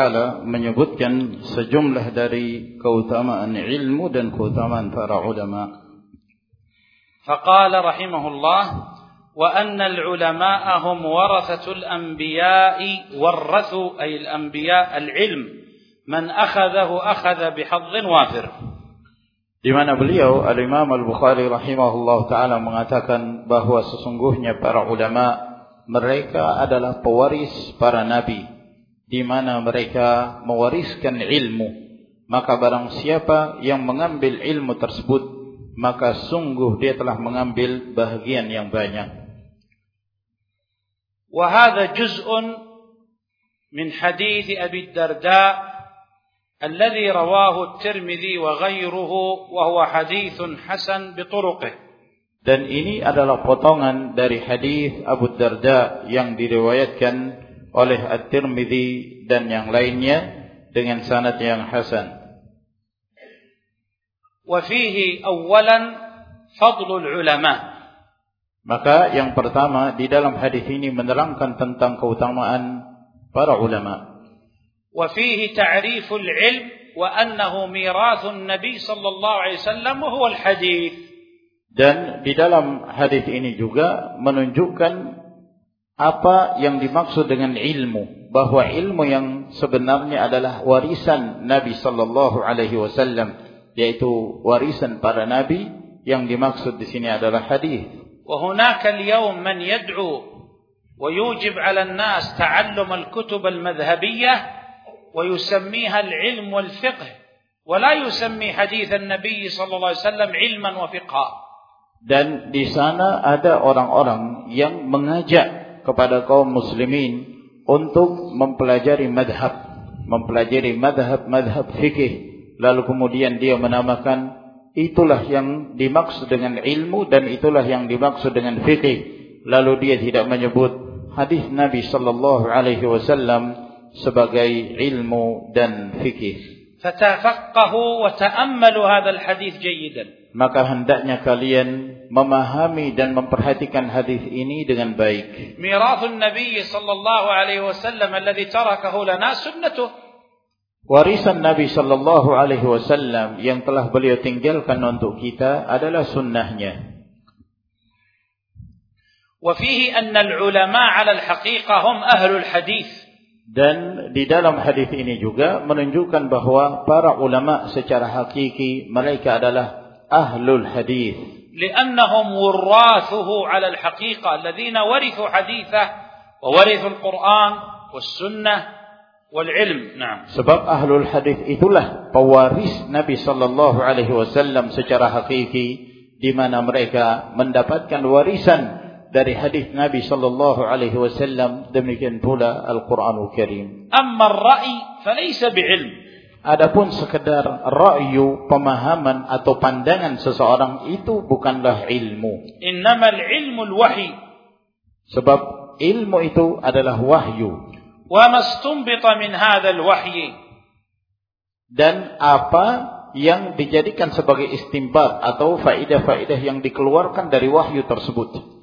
Ta'ala menyebutkan sejumlah dari keutamaan ilmu dan keutamaan para ulama. فقال رحمه الله وأن العلماء هم ورثة الأنبياء ورثوا أي الأنبياء العلم من أخذه أخذ بحظ وافر Di mana beliau Al-Imam Al-Bukhari rahimahullah taala mengatakan bahwa sesungguhnya para ulama mereka adalah pewaris para nabi di mana mereka mewariskan ilmu maka barang siapa yang mengambil ilmu tersebut maka sungguh dia telah mengambil bahagian yang banyak وهذا جزء من حديث أبي الدرداء الذي رواه الترمذي وغيره وهو حديث حسن بطرقه dan ini adalah potongan dari hadis Abu Darda yang diriwayatkan oleh At-Tirmidzi dan yang lainnya dengan sanad yang hasan. Wa fihi awwalan fadlul ulama. Maka yang pertama di dalam hadis ini menerangkan tentang keutamaan para ulama. Wa fihi ta'riful ilm wa annahu mirathun nabi sallallahu alaihi wasallam wa huwa al-hadith. Dan di dalam hadis ini juga menunjukkan apa yang dimaksud dengan ilmu, bahwa ilmu yang sebenarnya adalah warisan Nabi sallallahu alaihi wasallam, yaitu warisan para nabi yang dimaksud di sini adalah hadis. وهناك اليوم من يدعو ويوجب على الناس تعلم الكتب المذهبيه ويسميها العلم والفقه ولا يسمي حديث النبي صلى الله عليه وسلم علما وفقها Dan di sana ada orang-orang yang mengajak kepada kaum muslimin untuk mempelajari madhab, mempelajari madhab-madhab fikih. Lalu kemudian dia menamakan itulah yang dimaksud dengan ilmu dan itulah yang dimaksud dengan fikih. Lalu dia tidak menyebut hadis Nabi sallallahu alaihi wasallam sebagai ilmu dan fikih. فتفقهوا وتأملوا هذا الحديث جيدا Maka hendaknya kalian memahami dan memperhatikan hadis ini dengan baik. ميراث النبي صلى الله عليه وسلم الذي تركه لنا سنته Warisan Nabi sallallahu alaihi wasallam yang telah beliau tinggalkan untuk kita adalah sunnahnya. وفيه أن العلماء على الحقيقة هم أهل الحديث Dan di dalam hadis ini juga menunjukkan bahwa para ulama secara hakiki mereka adalah ahlul hadis. لأنهم وراثه على الحقيقة الذين ورثوا حديثه وورثوا القرآن والسنة والعلم نعم Sebab ahlul hadis itulah pewaris Nabi sallallahu alaihi wasallam secara hakiki di mana mereka mendapatkan warisan dari hadis Nabi sallallahu alaihi wasallam demikian pula Al-Qur'anul Karim. Amma ar-ra'i falaysa bi'ilm. Adapun sekedar ra'yu pemahaman atau pandangan seseorang itu bukanlah ilmu. Innamal ilmu al-wahy. Sebab ilmu itu adalah wahyu. Wa mastumbita min hadzal wahyi. Dan apa yang dijadikan sebagai istimbat atau faidah-faidah yang dikeluarkan dari wahyu tersebut.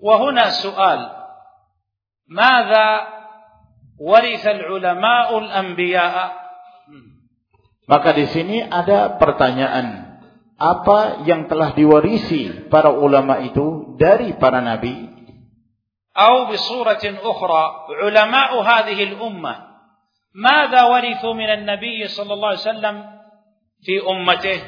وهنا سؤال ماذا ورث العلماء الأنبياء Maka di sini ada pertanyaan. Apa yang telah diwarisi para ulama itu dari para nabi? أو بصورة أخرى علماء هذه الأمة ماذا ورثوا من النبي صلى الله عليه وسلم في أمته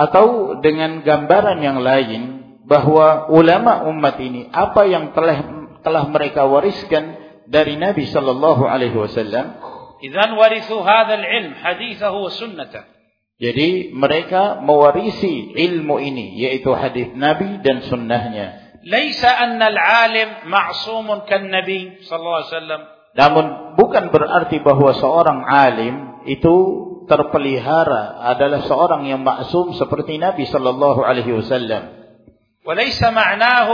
Atau dengan gambaran yang lain bahwa ulama umat ini apa yang telah telah mereka wariskan dari Nabi sallallahu alaihi wasallam idzan warisu hadzal ilm hadithahu wa sunnatahu jadi mereka mewarisi ilmu ini yaitu hadis Nabi dan sunnahnya. Laisa annal alim ma'sumun kan nabi sallallahu alaihi wasallam. Namun bukan berarti bahwa seorang alim itu terpelihara adalah seorang yang maksum seperti Nabi sallallahu alaihi wasallam. وليس معناه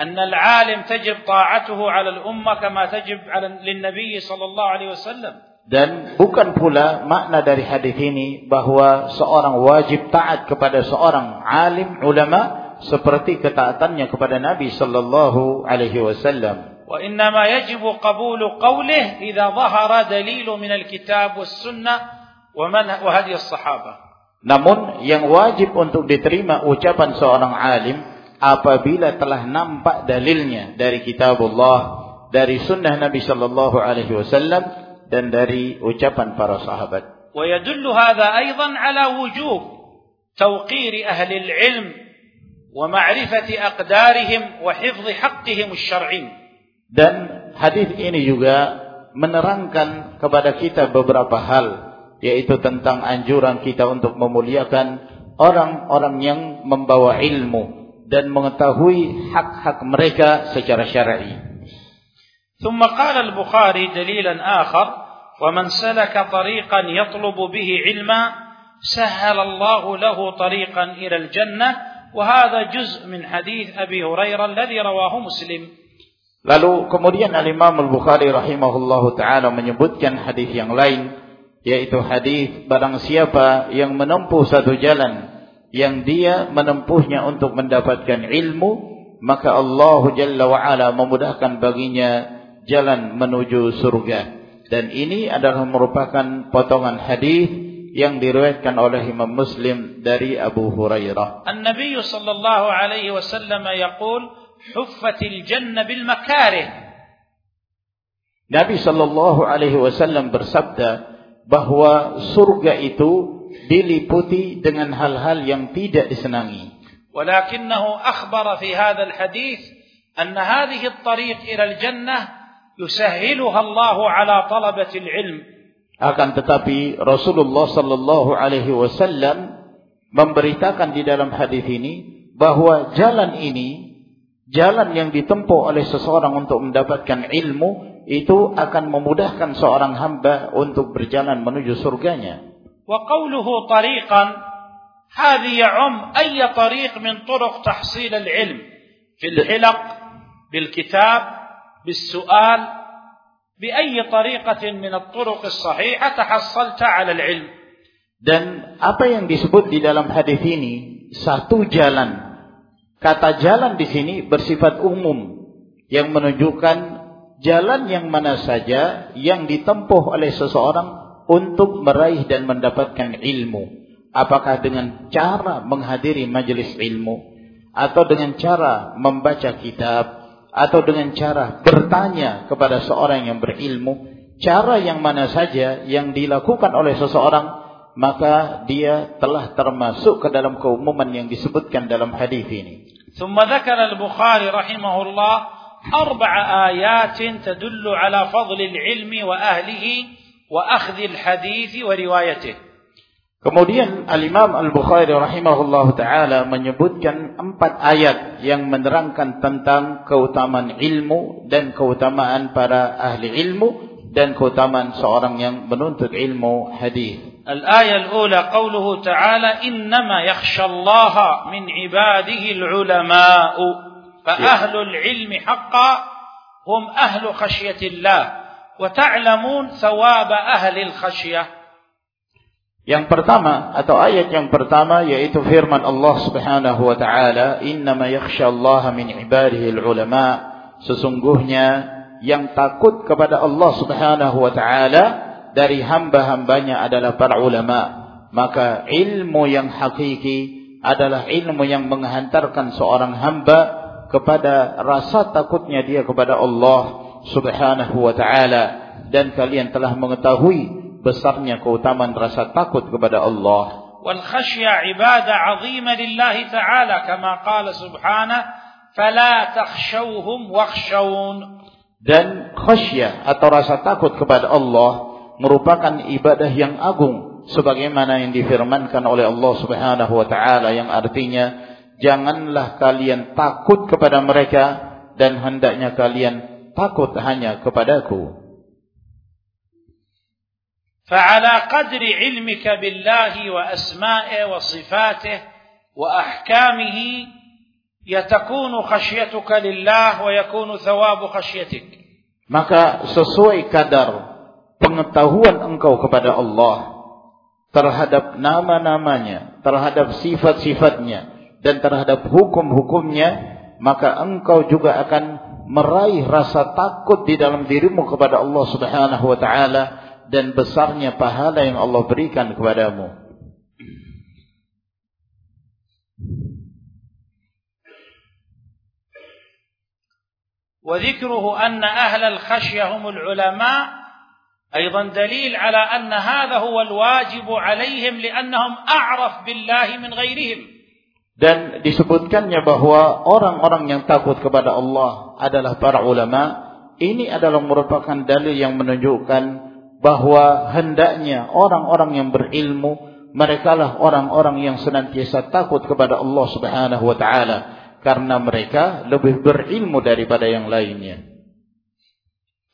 أن العالم تجب طاعته على الأمة كما تجب على للنبي صلى الله عليه وسلم Dan bukan pula makna dari hadis ini bahwa seorang wajib taat kepada seorang alim ulama seperti ketaatannya kepada Nabi sallallahu alaihi wasallam. وإنما يجب قبول قوله إذا ظهر دليل من الكتاب والسنة ومن وهدي الصحابة Namun yang wajib untuk diterima ucapan seorang alim apabila telah nampak dalilnya dari kitabullah, dari sunnah Nabi Shallallahu alaihi wasallam dan dari ucapan para sahabat. Wa yadullu ala wujub tawqir ahli al-ilm wa ma'rifati aqdarihim. Dan hadis ini juga menerangkan kepada kita beberapa hal yaitu tentang anjuran kita untuk memuliakan orang-orang yang membawa ilmu dan mengetahui hak-hak mereka secara syar'i. ثم قال البخاري دليلا آخر ومن سلك طريقا يطلب به علما سهل الله له طريقا إلى الجنة وهذا جزء من حديث أبي هريرة الذي رواه مسلم Lalu kemudian Al-Imam Al-Bukhari rahimahullahu taala menyebutkan hadis yang lain yaitu hadis barang siapa yang menempuh satu jalan yang dia menempuhnya untuk mendapatkan ilmu maka Allah Jalla memudahkan baginya jalan menuju surga dan ini adalah merupakan potongan hadis yang diriwayatkan oleh Imam Muslim dari Abu Hurairah. An-Nabi sallallahu alaihi wasallam yaqul huffatil jannah bil makarih. Nabi sallallahu alaihi wasallam bersabda bahwa surga itu diliputi dengan hal-hal yang tidak disenangi. ولكنه أخبر في هذا الحديث أن هذه الطريق إلى الجنة يسهلها الله على طلبة العلم. Akan tetapi Rasulullah sallallahu alaihi wasallam memberitakan di dalam hadis ini bahwa jalan ini jalan yang ditempuh oleh seseorang untuk mendapatkan ilmu itu akan memudahkan seorang hamba untuk berjalan menuju surganya. Wa qawluhu tariqan hadhi ya'um ay tariq min turuq tahsil al-ilm fil hilaq bil kitab bis su'al بأي طريقة من الطرق الصحيحة تحصلت على العلم dan apa yang disebut di dalam hadis ini satu jalan kata jalan di sini bersifat umum yang menunjukkan jalan yang mana saja yang ditempuh oleh seseorang untuk meraih dan mendapatkan ilmu. Apakah dengan cara menghadiri majelis ilmu atau dengan cara membaca kitab atau dengan cara bertanya kepada seorang yang berilmu, cara yang mana saja yang dilakukan oleh seseorang maka dia telah termasuk ke dalam keumuman yang disebutkan dalam hadis ini. ثم ذكر البخاري رحمه الله أربع آيات تدل على فضل العلم وأهله وأخذ الحديث وروايته Kemudian Al-Imam Al-Bukhari rahimahullah ta'ala menyebutkan empat ayat yang menerangkan tentang keutamaan ilmu dan keutamaan para ahli ilmu dan keutamaan seorang yang menuntut ilmu hadis. Al-ayat al-ula qawluhu ta'ala innama yakhsha Allah min ibadihi al-ulama'u فأهل العلم حقا هم أهل خشية wa ta'lamun thawaba ahli. Yang pertama atau ayat yang pertama yaitu firman Allah Subhanahu wa taala, "Innama yakhsyallaha min ibadihi ulama Sesungguhnya yang takut kepada Allah Subhanahu wa taala dari hamba-hambanya adalah para ulama. Maka ilmu yang hakiki adalah ilmu yang menghantarkan seorang hamba kepada rasa takutnya dia kepada Allah Subhanahu wa taala dan kalian telah mengetahui besarnya keutamaan rasa takut kepada Allah. Wal ibadah ta'ala kama qala subhanahu fala takhshawhum wakhshawun. Dan khasyah atau rasa takut kepada Allah merupakan ibadah yang agung sebagaimana yang difirmankan oleh Allah Subhanahu wa taala yang artinya janganlah kalian takut kepada mereka dan hendaknya kalian takut hanya kepadaku. فعلى قدر علمك بالله وأسمائه وصفاته وأحكامه يتكون خشيتك لله ويكون ثواب خشيتك maka sesuai kadar pengetahuan engkau kepada Allah terhadap nama-namanya terhadap sifat-sifatnya dan terhadap hukum-hukumnya maka engkau juga akan meraih rasa takut di dalam dirimu kepada Allah Subhanahu wa taala dan besarnya pahala yang Allah berikan kepadamu. وذكره أن أهل الخشية هم العلماء أيضا دليل على أن هذا هو الواجب عليهم لأنهم أعرف بالله من غيرهم dan disebutkannya bahwa orang-orang yang takut kepada Allah adalah para ulama ini adalah merupakan dalil yang menunjukkan bahwa hendaknya orang-orang yang berilmu mereka lah orang-orang yang senantiasa takut kepada Allah Subhanahu wa taala karena mereka lebih berilmu daripada yang lainnya.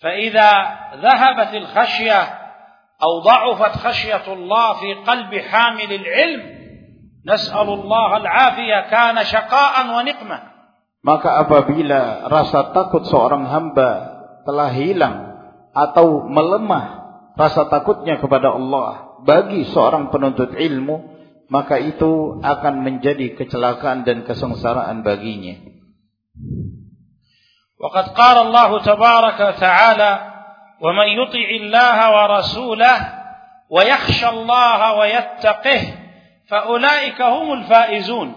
فإذا ذهبت الخشية أو ضعفت خشية الله في قلب حامل العلم نسأل الله العافية كان شقاء ونقمة Maka apabila rasa takut seorang hamba telah hilang atau melemah rasa takutnya kepada Allah bagi seorang penuntut ilmu maka itu akan menjadi kecelakaan dan kesengsaraan baginya. وقد قال الله تبارك وتعالى ومن يطع الله ورسوله ويخشى الله ويتقه فأولئك هم الفائزون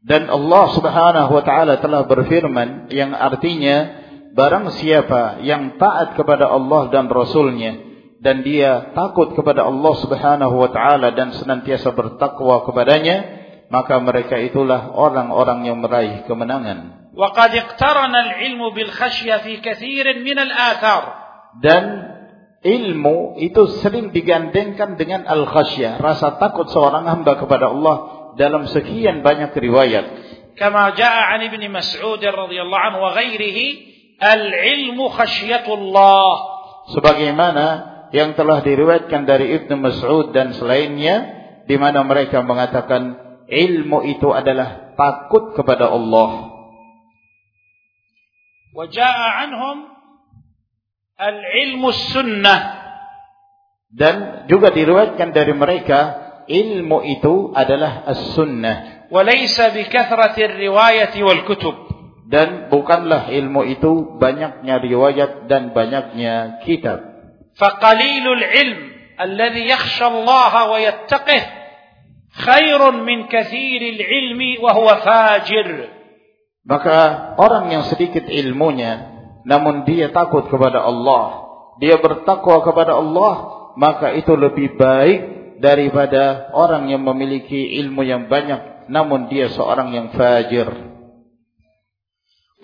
dan Allah Subhanahu wa taala telah berfirman yang artinya barang siapa yang taat kepada Allah dan Rasulnya dan dia takut kepada Allah Subhanahu wa taala dan senantiasa bertakwa kepadanya maka mereka itulah orang-orang yang meraih kemenangan. Iqtarana al-ilmu bil khashyah fi katsirin min al-athar. Dan ilmu itu sering digandengkan dengan al-khasyah, rasa takut seorang hamba kepada Allah dalam sekian banyak riwayat. Kama jaa an Mas'ud radhiyallahu anhu wa ghairihi al-ilmu khasyatullah. Sebagaimana yang telah diriwayatkan dari Ibnu Mas'ud dan selainnya di mana mereka mengatakan ilmu itu adalah takut kepada Allah. Wajaa al-ilmu sunnah dan juga diriwayatkan dari mereka ilmu itu adalah as-sunnah. Walaysa riwayati wal kutub. Dan bukanlah ilmu itu banyaknya riwayat dan banyaknya kitab. Faqalilul ilm alladhi yakhsha Allah wa yattaqih khairun min kathiril ilmi wa huwa fajir. Maka orang yang sedikit ilmunya namun dia takut kepada Allah, dia bertakwa kepada Allah, maka itu lebih baik daripada orang yang memiliki ilmu yang banyak namun dia seorang yang fajir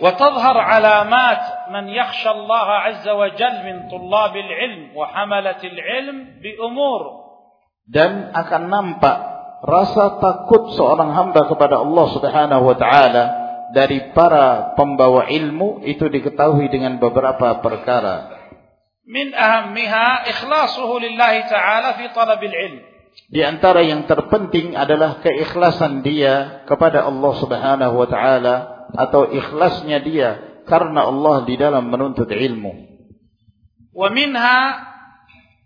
وتظهر علامات من يخشى الله عز وجل من طلاب العلم وحملة العلم بأمور dan akan nampak rasa takut seorang hamba kepada Allah Subhanahu wa taala dari para pembawa ilmu itu diketahui dengan beberapa perkara. Min ahammiha ikhlasuhu lillahi ta'ala fi talabil ilm. Di antara yang terpenting adalah keikhlasan dia kepada Allah Subhanahu wa taala atau ikhlasnya dia karena Allah di dalam menuntut ilmu. Wa minha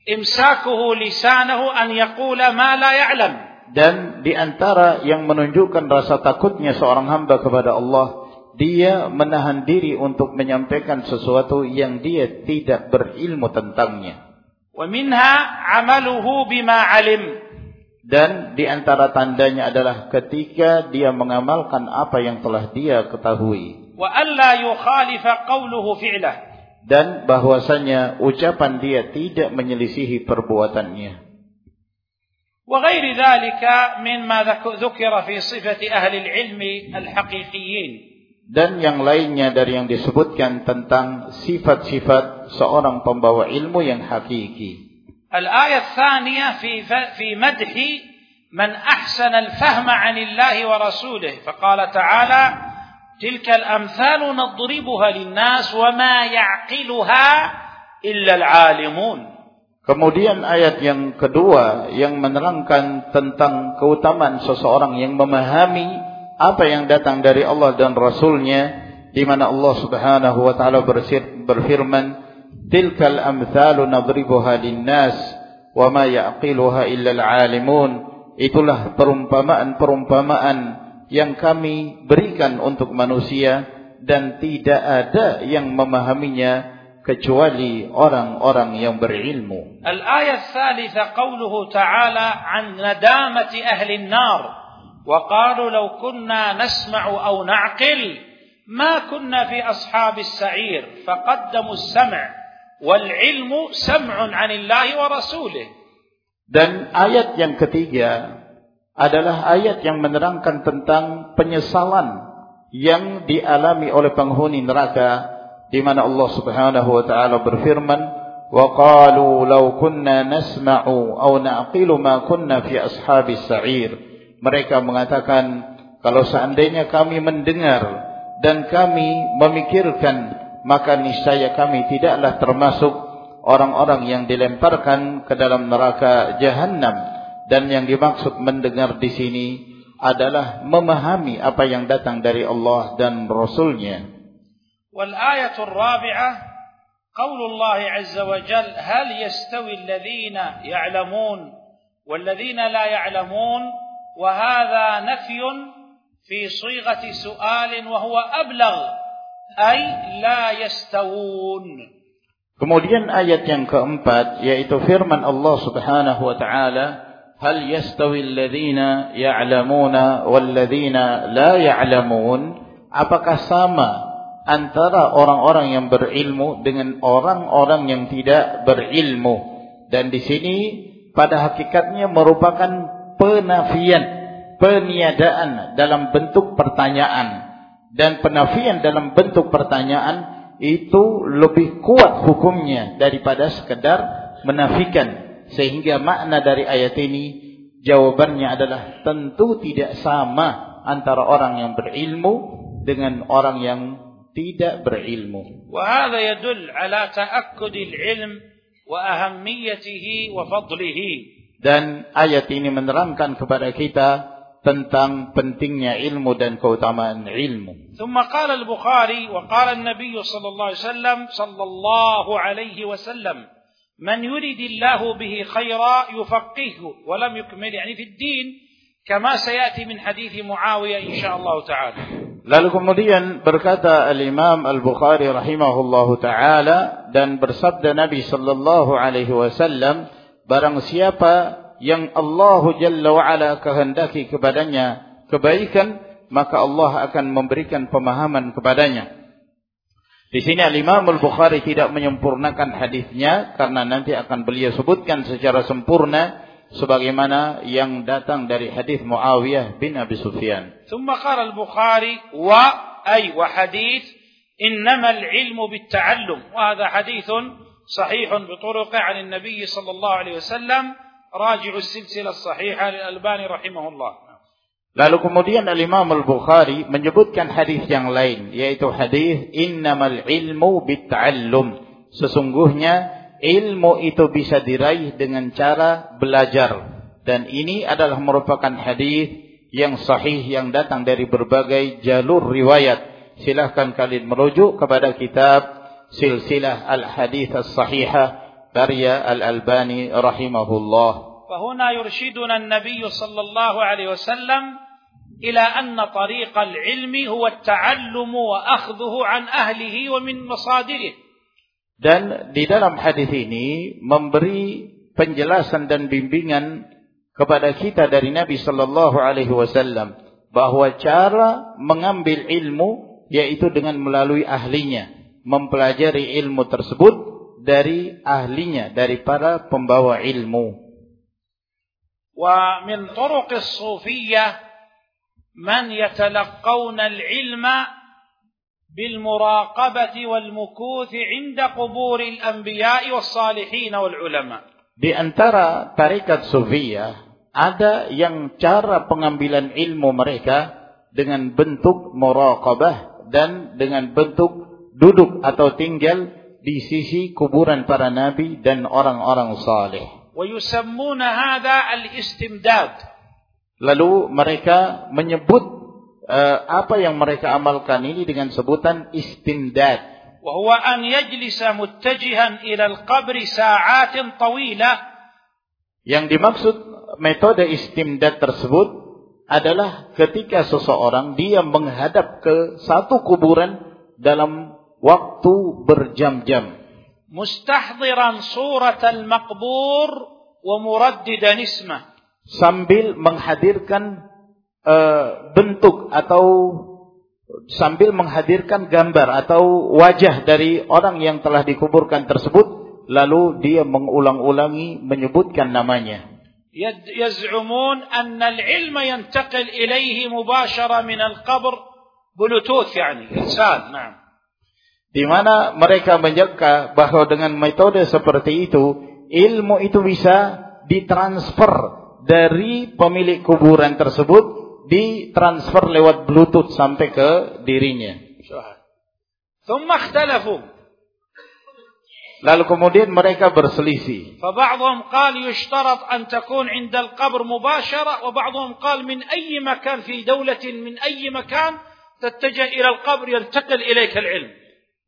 imsakuhu lisanahu an yaqula ma la ya'lam. Dan di antara yang menunjukkan rasa takutnya seorang hamba kepada Allah, dia menahan diri untuk menyampaikan sesuatu yang dia tidak berilmu tentangnya. Wa minha amaluhu bima alim. Dan di antara tandanya adalah ketika dia mengamalkan apa yang telah dia ketahui. Wa alla yukhalifa qawluhu fi'lah. Dan bahwasanya ucapan dia tidak menyelisihi perbuatannya. وغير ذلك مما ذكر في صفة أهل العلم الحقيقيين dan yang lainnya dari yang disebutkan tentang sifat-sifat seorang pembawa ilmu yang hakiki. Al-ayat tsaniyah fi fi madhi man ahsana al-fahma 'an Allah wa rasulih. Faqala ta'ala tilka al-amthal nadribuha lin-nas wa ma ya'qiluha illa al-'alimun. Kemudian ayat yang kedua yang menerangkan tentang keutamaan seseorang yang memahami apa yang datang dari Allah dan Rasulnya di mana Allah Subhanahu wa taala berfirman tilkal amthalu nadribuha linnas wa ma yaqiluha illa alalimun itulah perumpamaan-perumpamaan yang kami berikan untuk manusia dan tidak ada yang memahaminya kecuali orang-orang yang berilmu. Al-ayat salisa qawluhu ta'ala an nadamati ahli an-nar وقالوا لو كنا نسمع أو نعقل ما كنا في أصحاب السعير فقدموا السمع والعلم سمع عن الله ورسوله Dan ayat yang ketiga adalah ayat yang menerangkan tentang penyesalan yang dialami oleh penghuni neraka di mana Allah Subhanahu wa taala berfirman wa qalu law kunna nasma'u aw na'qilu ma kunna fi ashabis sa'ir mereka mengatakan kalau seandainya kami mendengar dan kami memikirkan maka niscaya kami tidaklah termasuk orang-orang yang dilemparkan ke dalam neraka jahanam dan yang dimaksud mendengar di sini adalah memahami apa yang datang dari Allah dan Rasulnya. Wal ayatul rabi'ah qaul Allah azza wa jal hal yastawi alladhina ya'lamun wal ladhina la ya'lamun wa hadha nafyun fi sighati su'alin wa huwa ablagh ay la yastawun. Kemudian ayat yang keempat yaitu firman Allah Subhanahu wa taala هل يستوي الذين يعلمون والذين لا يعلمون apakah sama antara orang-orang yang berilmu dengan orang-orang yang tidak berilmu dan di sini pada hakikatnya merupakan penafian peniadaan dalam bentuk pertanyaan dan penafian dalam bentuk pertanyaan itu lebih kuat hukumnya daripada sekedar menafikan Sehingga makna dari ayat ini jawabannya adalah tentu tidak sama antara orang yang berilmu dengan orang yang tidak berilmu. وهذا يدل على تأكد العلم وأهميته وفضله. Dan ayat ini menerangkan kepada kita tentang pentingnya ilmu dan keutamaan ilmu. ثم قال البخاري وقال النبي صلى الله عليه وسلم صلى الله عليه وسلم من يريد الله به خيرا يفقهه ولم يكمل يعني في الدين كما سيأتي من حديث معاوية إن شاء الله تعالى Lalu kemudian berkata al-Imam Al-Bukhari rahimahullahu taala dan bersabda Nabi sallallahu alaihi wasallam barang siapa yang Allah Jalla wa ala kehendaki kepadanya kebaikan maka Allah akan memberikan pemahaman kepadanya Di sini Al-Imam Al-Bukhari tidak menyempurnakan hadisnya karena nanti akan beliau sebutkan secara sempurna sebagaimana yang datang dari hadis Muawiyah bin Abi Sufyan. ثم قال البخاري و أي وحديث إنما العلم بالتعلم وهذا حديث صحيح بطرق عن النبي صلى الله عليه وسلم راجع السلسلة الصحيحة للألباني رحمه الله Lalu kemudian Al-Imam Al-Bukhari menyebutkan hadis yang lain yaitu hadis innamal ilmu bitta'allum. Sesungguhnya ilmu itu bisa diraih dengan cara belajar dan ini adalah merupakan hadis yang sahih yang datang dari berbagai jalur riwayat. Silahkan kalian merujuk kepada kitab Silsilah Al-Hadis As-Sahihah karya Al-Albani rahimahullah. فهنا يرشدنا النبي صلى الله عليه وسلم إلى أن طريق العلم هو التعلم وأخذه عن أهله ومن مصادره Dan di dalam hadis ini memberi penjelasan dan bimbingan kepada kita dari Nabi sallallahu alaihi wasallam bahwa cara mengambil ilmu yaitu dengan melalui ahlinya, mempelajari ilmu tersebut dari ahlinya, dari para pembawa ilmu. ومن طرق الصوفية من يتلقون العلم بالمراقبة والمكوث عند قبور الأنبياء والصالحين والعلماء Di antara tarikat sufiyah ada yang cara pengambilan ilmu mereka dengan bentuk muraqabah dan dengan bentuk duduk atau tinggal di sisi kuburan para nabi dan orang-orang saleh. ويسمون هذا الاستمداد Lalu mereka menyebut uh, apa yang mereka amalkan ini dengan sebutan istimdad. وهو أن يجلس متجها إلى القبر ساعات طويلة Yang dimaksud metode istimdad tersebut adalah ketika seseorang dia menghadap ke satu kuburan dalam waktu berjam-jam. Mustahdiran surat al-maqbur wa muraddidan ismah. Sambil menghadirkan uh, bentuk atau sambil menghadirkan gambar atau wajah dari orang yang telah dikuburkan tersebut lalu dia mengulang-ulangi menyebutkan namanya yaz'umun anna al-ilma yantaqil ilayhi mubashara min al-qabr bulututh yani irsal na'am di mana mereka menyangka bahwa dengan metode seperti itu ilmu itu bisa ditransfer dari pemilik kuburan tersebut ditransfer lewat bluetooth sampai ke dirinya. Lalu kemudian mereka berselisih. فبعضهم قال يشترط أن تكون عند القبر مباشرة وبعضهم قال من أي مكان في دولة من أي مكان تتجه إلى القبر ينتقل إليك العلم.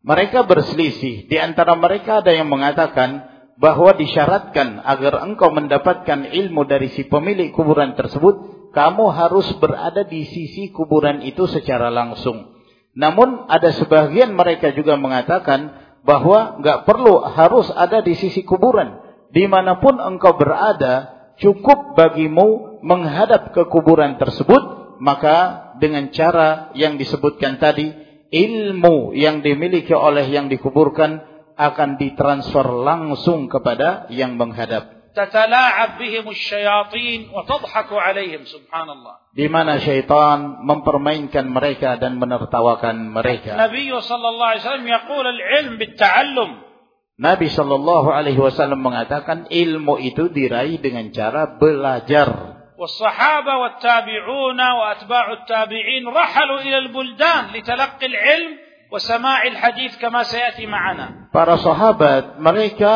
Mereka berselisih. Di antara mereka ada yang mengatakan bahwa disyaratkan agar engkau mendapatkan ilmu dari si pemilik kuburan tersebut, kamu harus berada di sisi kuburan itu secara langsung. Namun ada sebagian mereka juga mengatakan bahwa nggak perlu harus ada di sisi kuburan. Di mana pun engkau berada, cukup bagimu menghadap ke kuburan tersebut, maka dengan cara yang disebutkan tadi, ilmu yang dimiliki oleh yang dikuburkan akan ditransfer langsung kepada yang menghadap. تتلاعب بهم الشياطين وتضحك عليهم سبحان الله di mana syaitan mempermainkan mereka dan menertawakan mereka. Nabi sallallahu alaihi wasallam yaqul al-ilm bit-ta'allum. Nabi sallallahu alaihi wasallam mengatakan ilmu itu diraih dengan cara belajar. والصحابة والتابعون وأتباع التابعين رحلوا إلى البلدان لتلقي العلم وسماع الحديث كما سيأتي معنا. Para sahabat mereka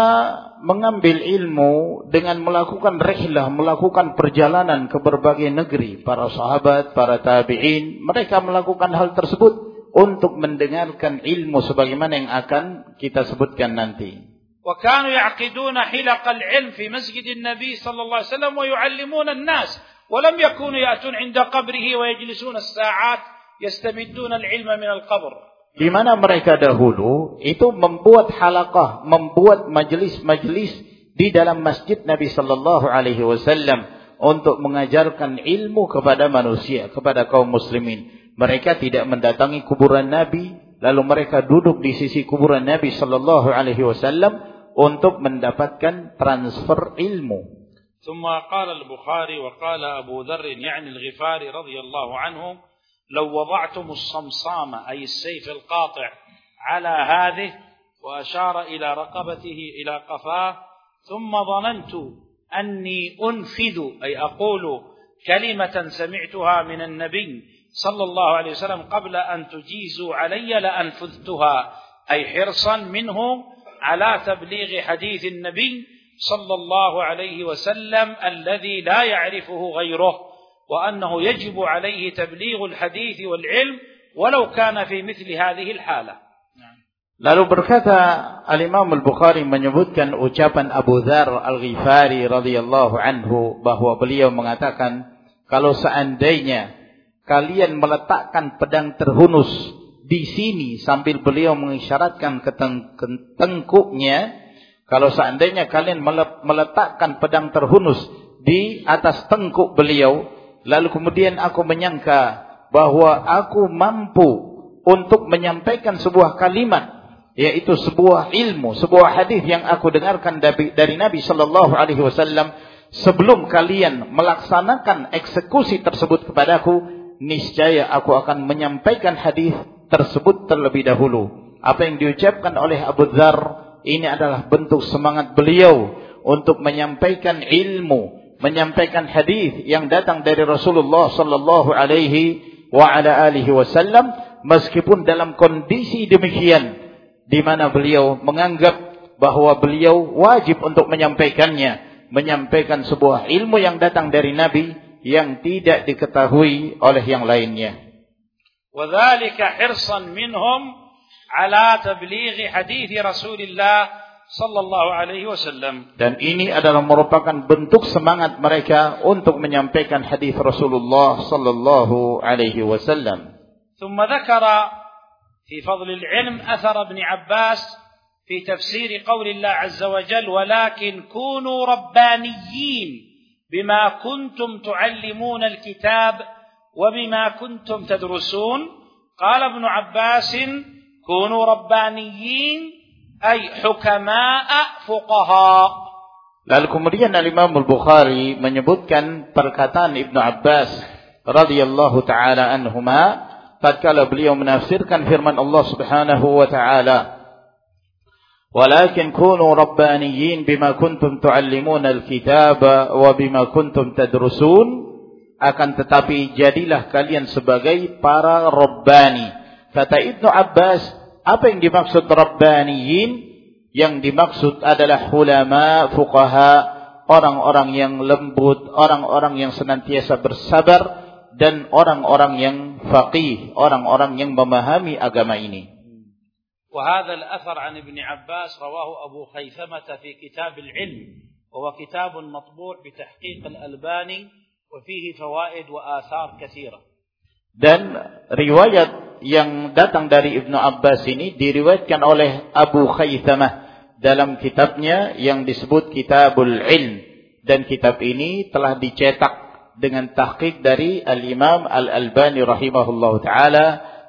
mengambil ilmu dengan melakukan rihlah, melakukan perjalanan ke berbagai negeri. Para sahabat, para tabi'in, mereka melakukan hal tersebut untuk mendengarkan ilmu sebagaimana yang akan kita sebutkan nanti. وكانوا يعقدون حلق العلم في مسجد النبي صلى الله عليه وسلم ويعلمون الناس ولم يكونوا يأتون عند قبره ويجلسون الساعات يستمدون العلم من القبر di mana mereka dahulu itu membuat halakah, membuat majelis-majelis di dalam masjid Nabi sallallahu alaihi wasallam untuk mengajarkan ilmu kepada manusia, kepada kaum muslimin. Mereka tidak mendatangi kuburan Nabi, lalu mereka duduk di sisi kuburan Nabi sallallahu alaihi wasallam untuk mendapatkan transfer ilmu. ثم قال البخاري وقال أبو ذر يعني الغفاري رضي الله عنه لو وضعتم الصمصام أي السيف القاطع على هذه وأشار إلى رقبته إلى قفاه ثم ظننت أني أنفذ أي أقول كلمة سمعتها من النبي صلى الله عليه وسلم قبل أن تجيزوا علي لأنفذتها أي حرصا منه على تبليغ حديث النبي صلى الله عليه وسلم الذي لا يعرفه غيره وأنه يجب عليه تبليغ الحديث والعلم ولو كان في مثل هذه الحالة Lalu berkata Al-Imam Al-Bukhari menyebutkan ucapan Abu Dhar Al-Ghifari radhiyallahu anhu bahwa beliau mengatakan kalau seandainya kalian meletakkan pedang terhunus di sini sambil beliau mengisyaratkan ke tengkuknya kalau seandainya kalian meletakkan pedang terhunus di atas tengkuk beliau lalu kemudian aku menyangka bahwa aku mampu untuk menyampaikan sebuah kalimat yaitu sebuah ilmu sebuah hadis yang aku dengarkan dari Nabi sallallahu alaihi wasallam sebelum kalian melaksanakan eksekusi tersebut kepadaku niscaya aku akan menyampaikan hadis tersebut terlebih dahulu. Apa yang diucapkan oleh Abu Dhar ini adalah bentuk semangat beliau untuk menyampaikan ilmu, menyampaikan hadis yang datang dari Rasulullah sallallahu alaihi wa ala alihi wasallam meskipun dalam kondisi demikian di mana beliau menganggap bahwa beliau wajib untuk menyampaikannya, menyampaikan sebuah ilmu yang datang dari Nabi yang tidak diketahui oleh yang lainnya. وذلك حرصا منهم على تبليغ حديث رسول الله صلى الله عليه وسلم. Dan ini adalah merupakan bentuk semangat mereka untuk menyampaikan hadis Rasulullah sallallahu alaihi wasallam. ثم ذكر في فضل العلم أثر ابن عباس في تفسير قول الله عز وجل ولكن كونوا ربانيين بما كنتم تعلمون الكتاب وبما كنتم تدرسون قال ابن عباس كونوا ربانيين أي حكماء فقهاء Lalu kemudian Al-Imam Al-Bukhari menyebutkan perkataan Ibnu Abbas radhiyallahu taala anhuma tatkala beliau menafsirkan firman Allah Subhanahu wa taala Walakin kunu rabbaniyin bima kuntum tuallimuna al-kitaba wa bima kuntum tadrusun akan tetapi jadilah kalian sebagai para rabbani kata Ibnu Abbas apa yang dimaksud rabbaniyin yang dimaksud adalah ulama fuqaha orang-orang yang lembut orang-orang yang senantiasa bersabar dan orang-orang yang faqih, orang-orang yang memahami agama ini. وهذا الأثر عن ابن عباس رواه أبو خيثمة في كتاب العلم وهو كتاب مطبوع بتحقيق الألباني وفيه فوائد وآثار كثيرة dan riwayat yang datang dari Ibnu Abbas ini diriwayatkan oleh Abu Khaythamah dalam kitabnya yang disebut Kitabul Ilm dan kitab ini telah dicetak dengan tahqiq dari Al-Imam Al-Albani rahimahullah taala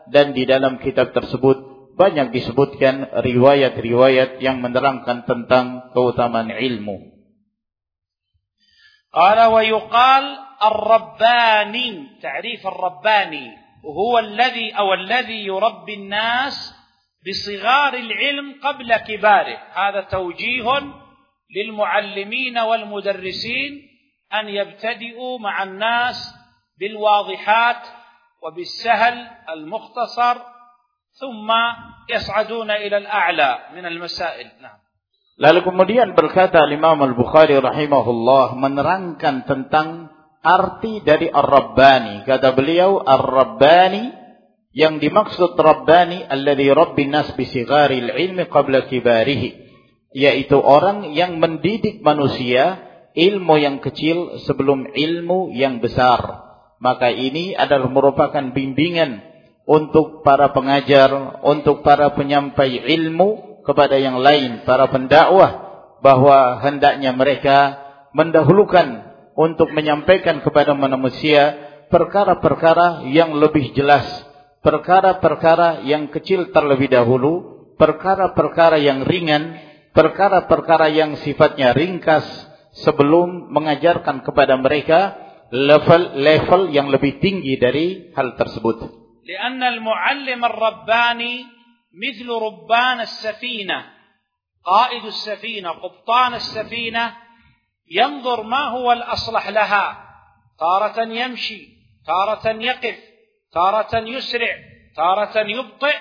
dan di dalam kitab tersebut banyak disebutkan riwayat-riwayat yang menerangkan tentang keutamaan ilmu. Qala wa yuqal الرباني تعريف الرباني وهو الذي أو الذي يربي الناس بصغار العلم قبل كباره. هذا توجيه للمعلمين والمدرسين أن يبتدئوا مع الناس بالواضحات وبالسهل المختصر ثم يصعدون إلى الأعلى من المسائل. نعم. Lalu kemudian berkata Imam Al-Bukhari rahimahullah menerangkan tentang arti dari Ar-Rabbani. Kata beliau Ar-Rabbani yang dimaksud Rabbani alladhi rabbin nas bisigharil ilmi qabla kibarihi. Yaitu orang yang mendidik manusia ilmu yang kecil sebelum ilmu yang besar. Maka ini adalah merupakan bimbingan untuk para pengajar, untuk para penyampai ilmu kepada yang lain, para pendakwah bahwa hendaknya mereka mendahulukan untuk menyampaikan kepada manusia perkara-perkara yang lebih jelas, perkara-perkara yang kecil terlebih dahulu, perkara-perkara yang ringan, perkara-perkara yang sifatnya ringkas, sebelum mengajarkan kepada mereka level-level yang lebih tinggi dari hal tersebut. لأن المعلم الرباني مثل ربان السفينة قائد السفينة قبطان السفينة ينظر ما هو الأصلح لها. تارة يمشي تارة يقف تارة يسرع تارة يبطئ.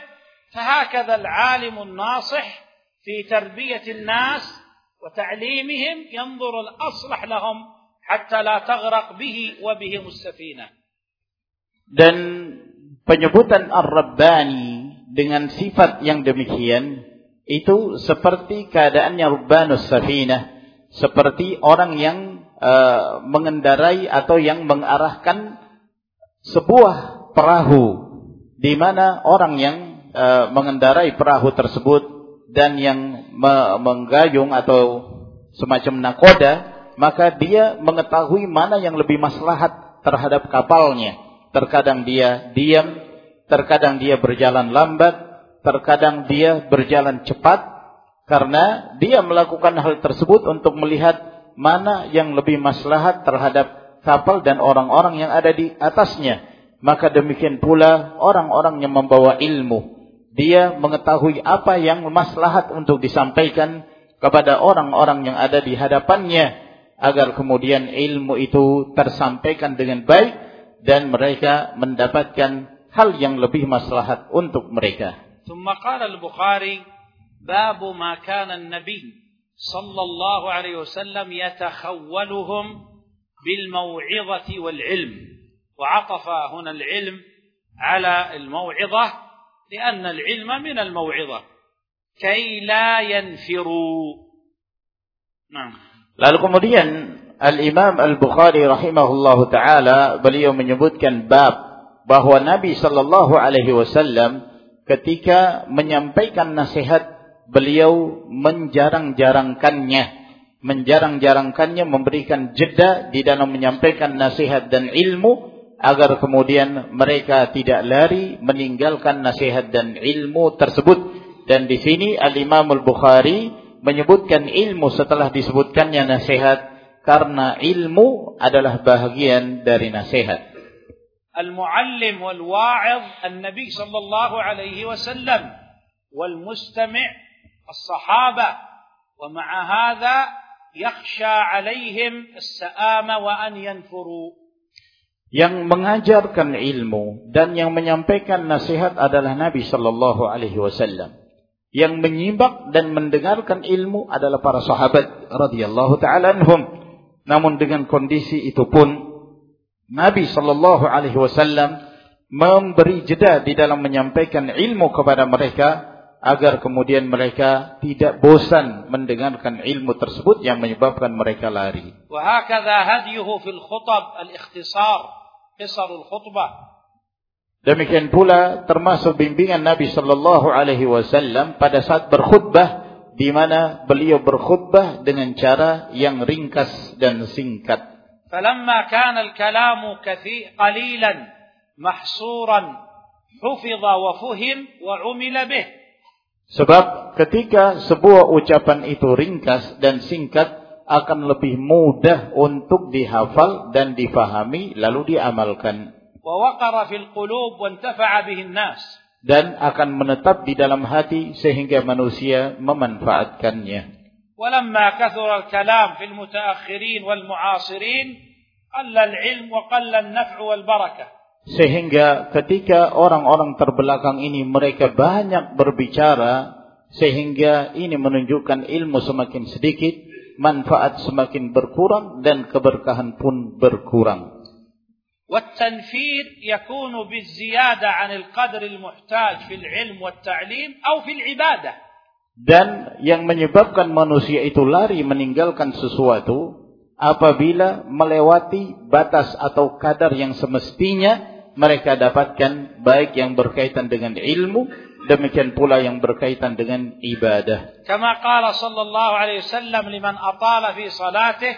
فهكذا العالم الناصح في تربية الناس وتعليمهم ينظر الأصلح لهم حتى لا تغرق به وبهم السفينة dan penyebutan Ar-Rabbani dengan sifat yang demikian itu seperti keadaannya Rubbanus Safinah. Seperti orang yang uh, mengendarai atau yang mengarahkan sebuah perahu di mana orang yang uh, mengendarai perahu tersebut dan yang menggayung atau semacam nakoda, maka dia mengetahui mana yang lebih maslahat terhadap kapalnya. Terkadang dia diam, terkadang dia berjalan lambat, terkadang dia berjalan cepat, karena dia melakukan hal tersebut untuk melihat mana yang lebih maslahat terhadap kapal dan orang-orang yang ada di atasnya. Maka demikian pula orang-orang yang membawa ilmu dia mengetahui apa yang maslahat untuk disampaikan kepada orang-orang yang ada di hadapannya agar kemudian ilmu itu tersampaikan dengan baik dan mereka mendapatkan hal yang lebih maslahat untuk mereka. ثم قال البخاري باب ما كان النبي صلى الله عليه وسلم يتخولهم بالموعظة والعلم وعطف هنا العلم على الموعظة لأن العلم من الموعظة كي لا ينفروا نعم Lalu kemudian Al-Imam Al-Bukhari rahimahullahu taala beliau menyebutkan bab bahwa Nabi sallallahu alaihi wasallam ketika menyampaikan nasihat beliau menjarang-jarangkannya menjarang-jarangkannya memberikan jeda di dalam menyampaikan nasihat dan ilmu agar kemudian mereka tidak lari meninggalkan nasihat dan ilmu tersebut dan di sini Al-Imam Al-Bukhari menyebutkan ilmu setelah disebutkannya nasihat karena ilmu adalah bahagian dari nasihat المعلم والواعظ النبي صلى الله عليه وسلم والمستمع الصحابة ومع هذا يخشى عليهم السآمة وأن ينفروا yang mengajarkan ilmu dan yang menyampaikan nasihat adalah Nabi sallallahu alaihi wasallam. Yang menyimak dan mendengarkan ilmu adalah para sahabat radhiyallahu taala anhum. Namun dengan kondisi itu pun Nabi sallallahu alaihi wasallam memberi jeda di dalam menyampaikan ilmu kepada mereka agar kemudian mereka tidak bosan mendengarkan ilmu tersebut yang menyebabkan mereka lari. وهكذا هديه في الخطب الاختصار قصر الخطبة Demikian pula termasuk bimbingan Nabi sallallahu alaihi wasallam pada saat berkhutbah di mana beliau berkhutbah dengan cara yang ringkas dan singkat. فلما كان الكلام كثير قليلا محصورا حفظ وفهم وعمل به Sebab ketika sebuah ucapan itu ringkas dan singkat akan lebih mudah untuk dihafal dan difahami lalu diamalkan. Dan akan menetap di dalam hati sehingga manusia memanfaatkannya. ولما كثر الكلام في المتأخرين والمعاصرين قل العلم وقل النفع والبركة sehingga ketika orang-orang terbelakang ini mereka banyak berbicara sehingga ini menunjukkan ilmu semakin sedikit manfaat semakin berkurang dan keberkahan pun berkurang والتنفير يكون بالزيادة عن القدر المحتاج في العلم والتعليم أو في العبادة dan yang menyebabkan manusia itu lari meninggalkan sesuatu apabila melewati batas atau kadar yang semestinya mereka dapatkan baik yang berkaitan dengan ilmu demikian pula yang berkaitan dengan ibadah. Kama qala sallallahu alaihi wasallam liman atala fi salatih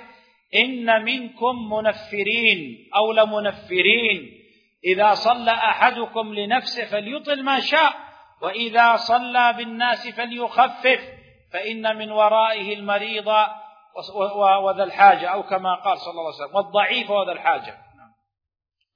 inna minkum munaffirin aw la munaffirin idza shalla ahadukum li nafsihi falyutil ma syaa وإذا صلى بالناس فليخفف فإن من ورائه المريض وذا الحاجة أو كما قال صلى الله عليه وسلم والضعيف وذا الحاجة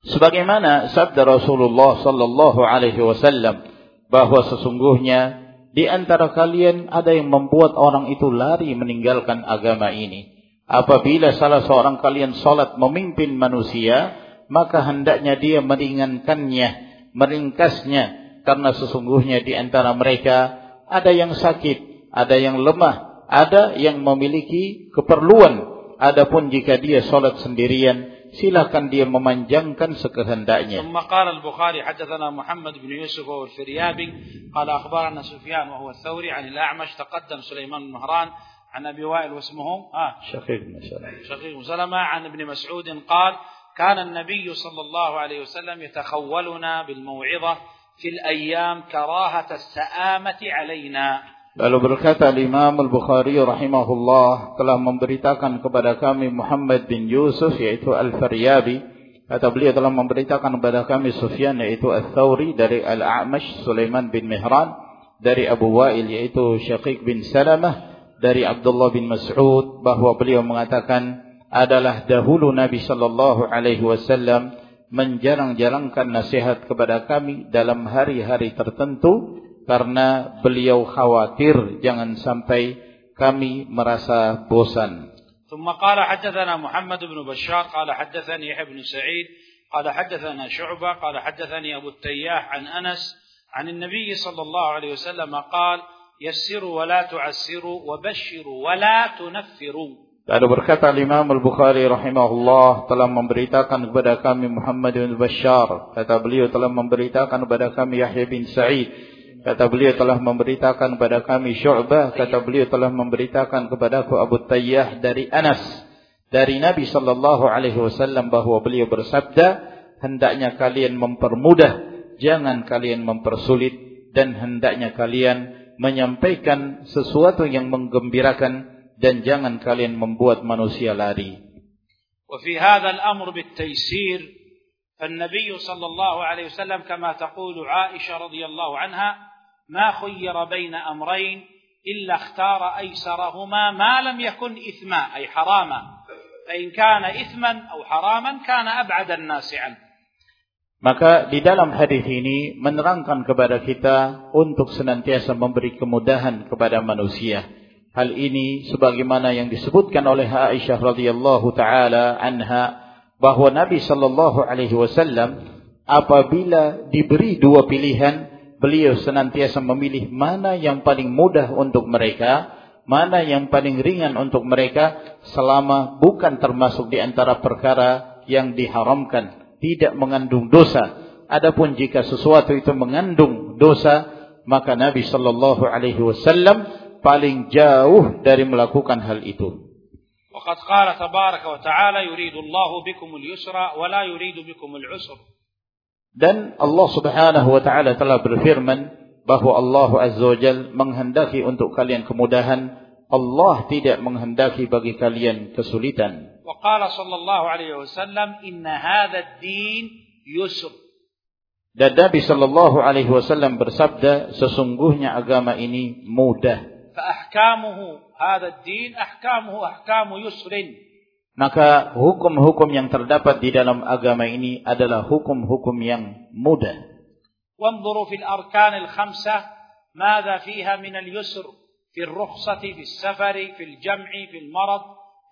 Sebagaimana sabda Rasulullah sallallahu alaihi wasallam bahwa sesungguhnya di antara kalian ada yang membuat orang itu lari meninggalkan agama ini. Apabila salah seorang kalian salat memimpin manusia, maka hendaknya dia meringankannya, meringkasnya karena sesungguhnya di antara mereka ada yang sakit, ada yang lemah, ada yang memiliki keperluan. Adapun jika dia salat sendirian, silakan dia memanjangkan sekehendaknya. ثم قال البخاري حدثنا محمد بن يوسف والفريابي قال أخبرنا سفيان وهو الثوري عن الأعمش تقدم سليمان بن مهران عن أبي وائل واسمهم آه شقيق بن سلمة شقيق بن سلمة عن ابن مسعود قال كان النبي صلى الله عليه وسلم يتخولنا بالموعظة fil ayyam karahata sa'amati alaina. Lalu berkata Imam Al-Bukhari rahimahullah telah memberitakan kepada kami Muhammad bin Yusuf yaitu Al-Faryabi. Kata beliau telah memberitakan kepada kami Sufyan yaitu Al-Thawri dari Al-A'mash Sulaiman bin Mihran dari Abu Wa'il yaitu Syaqiq bin Salamah dari Abdullah bin Mas'ud bahwa beliau mengatakan adalah dahulu Nabi sallallahu alaihi wasallam menjarang-jarangkan nasihat kepada kami dalam hari-hari tertentu karena beliau khawatir jangan sampai kami merasa bosan. ثم قال حدثنا محمد بن بشار قال حدثني يحيى بن سعيد قال حدثنا شعبة قال حدثني أبو التياح عن أنس عن النبي صلى الله عليه وسلم قال يسروا ولا تعسروا وبشروا ولا تنفروا Lalu berkata Imam Al-Bukhari rahimahullah telah memberitakan kepada kami Muhammad bin Bashar. Kata beliau telah memberitakan kepada kami Yahya bin Sa'id. Kata beliau telah memberitakan kepada kami Syu'bah. Kata beliau telah memberitakan kepada aku Abu Tayyah dari Anas. Dari Nabi sallallahu alaihi wasallam bahwa beliau bersabda, hendaknya kalian mempermudah, jangan kalian mempersulit dan hendaknya kalian menyampaikan sesuatu yang menggembirakan dan jangan kalian membuat manusia lari. وفي هذا الأمر بالتيسير فالنبي صلى الله عليه وسلم كما تقول عائشة رضي الله عنها ما خير بين أمرين إلا اختار أيسرهما ما لم يكن إثما أي حراما فإن كان إثما أو حراما كان أبعد الناس عنه Maka di dalam hadis ini menerangkan kepada kita untuk senantiasa memberi kemudahan kepada manusia. Hal ini sebagaimana yang disebutkan oleh Aisyah radhiyallahu taala anha bahwa Nabi sallallahu alaihi wasallam apabila diberi dua pilihan beliau senantiasa memilih mana yang paling mudah untuk mereka, mana yang paling ringan untuk mereka selama bukan termasuk di antara perkara yang diharamkan tidak mengandung dosa. Adapun jika sesuatu itu mengandung dosa, maka Nabi sallallahu alaihi wasallam paling jauh dari melakukan hal itu. وقد قال تبارك وتعالى يريد الله بكم اليسر ولا يريد بكم العسر. Dan Allah subhanahu wa ta'ala telah berfirman bahawa Allah azza wa jal menghendaki untuk kalian kemudahan. Allah tidak menghendaki bagi kalian kesulitan. Wa qala sallallahu alaihi wasallam inna hadha ad-din yusr. Dan Nabi sallallahu alaihi wasallam bersabda sesungguhnya agama ini mudah. Fa ahkamuhu hadha ad-din ahkamuhu ahkamu yusrin. Maka hukum-hukum yang terdapat di dalam agama ini adalah hukum-hukum yang mudah. وانظروا في الأركان الخمسة ماذا فيها من اليسر في الرخصة في السفر في الجمع في المرض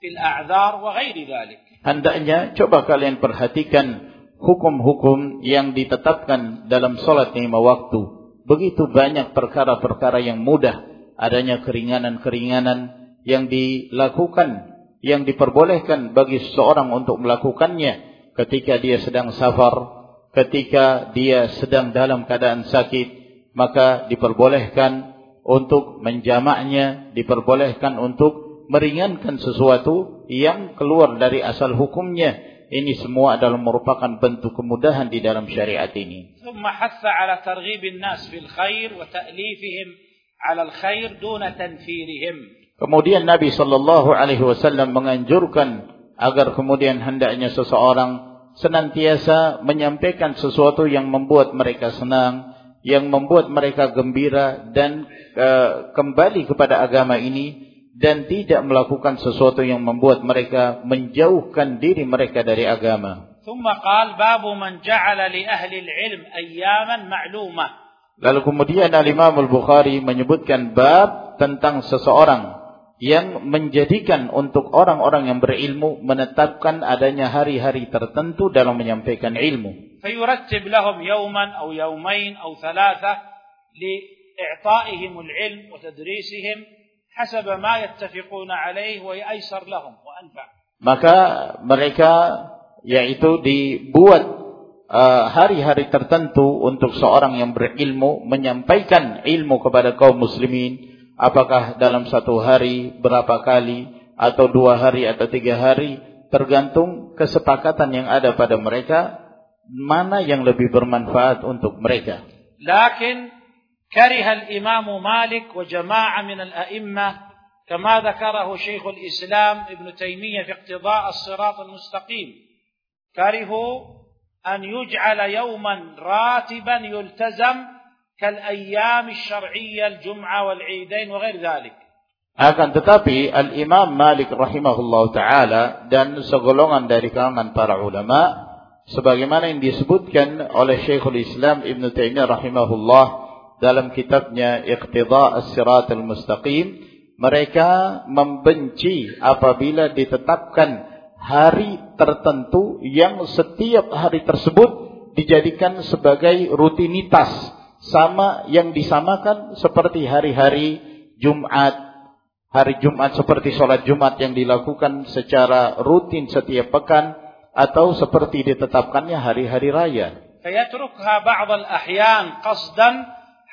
fil a'dzar wa ghairi dhalik. Hendaknya coba kalian perhatikan hukum-hukum yang ditetapkan dalam salat lima waktu. Begitu banyak perkara-perkara yang mudah, adanya keringanan-keringanan yang dilakukan, yang diperbolehkan bagi seseorang untuk melakukannya ketika dia sedang safar, ketika dia sedang dalam keadaan sakit, maka diperbolehkan untuk menjamaknya, diperbolehkan untuk meringankan sesuatu yang keluar dari asal hukumnya. Ini semua adalah merupakan bentuk kemudahan di dalam syariat ini. ثم حث على ترغيب الناس في الخير وتأليفهم على الخير دون تنفيرهم. Kemudian Nabi Shallallahu Alaihi Wasallam menganjurkan agar kemudian hendaknya seseorang senantiasa menyampaikan sesuatu yang membuat mereka senang, yang membuat mereka gembira dan uh, kembali kepada agama ini dan tidak melakukan sesuatu yang membuat mereka menjauhkan diri mereka dari agama. Lalu kemudian Al-Imam Al-Bukhari menyebutkan bab tentang seseorang yang menjadikan untuk orang-orang yang berilmu menetapkan adanya hari-hari tertentu dalam menyampaikan ilmu. فيرتب لهم يوما أو يومين أو ثلاثة لإعطائهم العلم وتدريسهم حسب ما يتفقون عليه ويأيسر لهم وأنفع maka mereka yaitu dibuat uh, hari-hari uh, tertentu untuk seorang yang berilmu menyampaikan ilmu kepada kaum muslimin apakah dalam satu hari berapa kali atau dua hari atau tiga hari tergantung kesepakatan yang ada pada mereka mana yang lebih bermanfaat untuk mereka. Lakin كره الإمام مالك وجماعة من الأئمة كما ذكره شيخ الإسلام ابن تيمية في اقتضاء الصراط المستقيم كرهوا أن يجعل يوما راتبا يلتزم كالأيام الشرعية الجمعة والعيدين وغير ذلك Akan tetapi Al-Imam Malik rahimahullah ta'ala dan segolongan dari kalangan para ulama sebagaimana yang disebutkan oleh Syekhul Islam Ibn Taimiyah rahimahullah dalam kitabnya Iqtida As-Sirat Al-Mustaqim mereka membenci apabila ditetapkan hari tertentu yang setiap hari tersebut dijadikan sebagai rutinitas sama yang disamakan seperti hari-hari Jumat hari Jumat seperti sholat Jumat yang dilakukan secara rutin setiap pekan atau seperti ditetapkannya hari-hari raya. فيتركها بعض الأحيان قصدا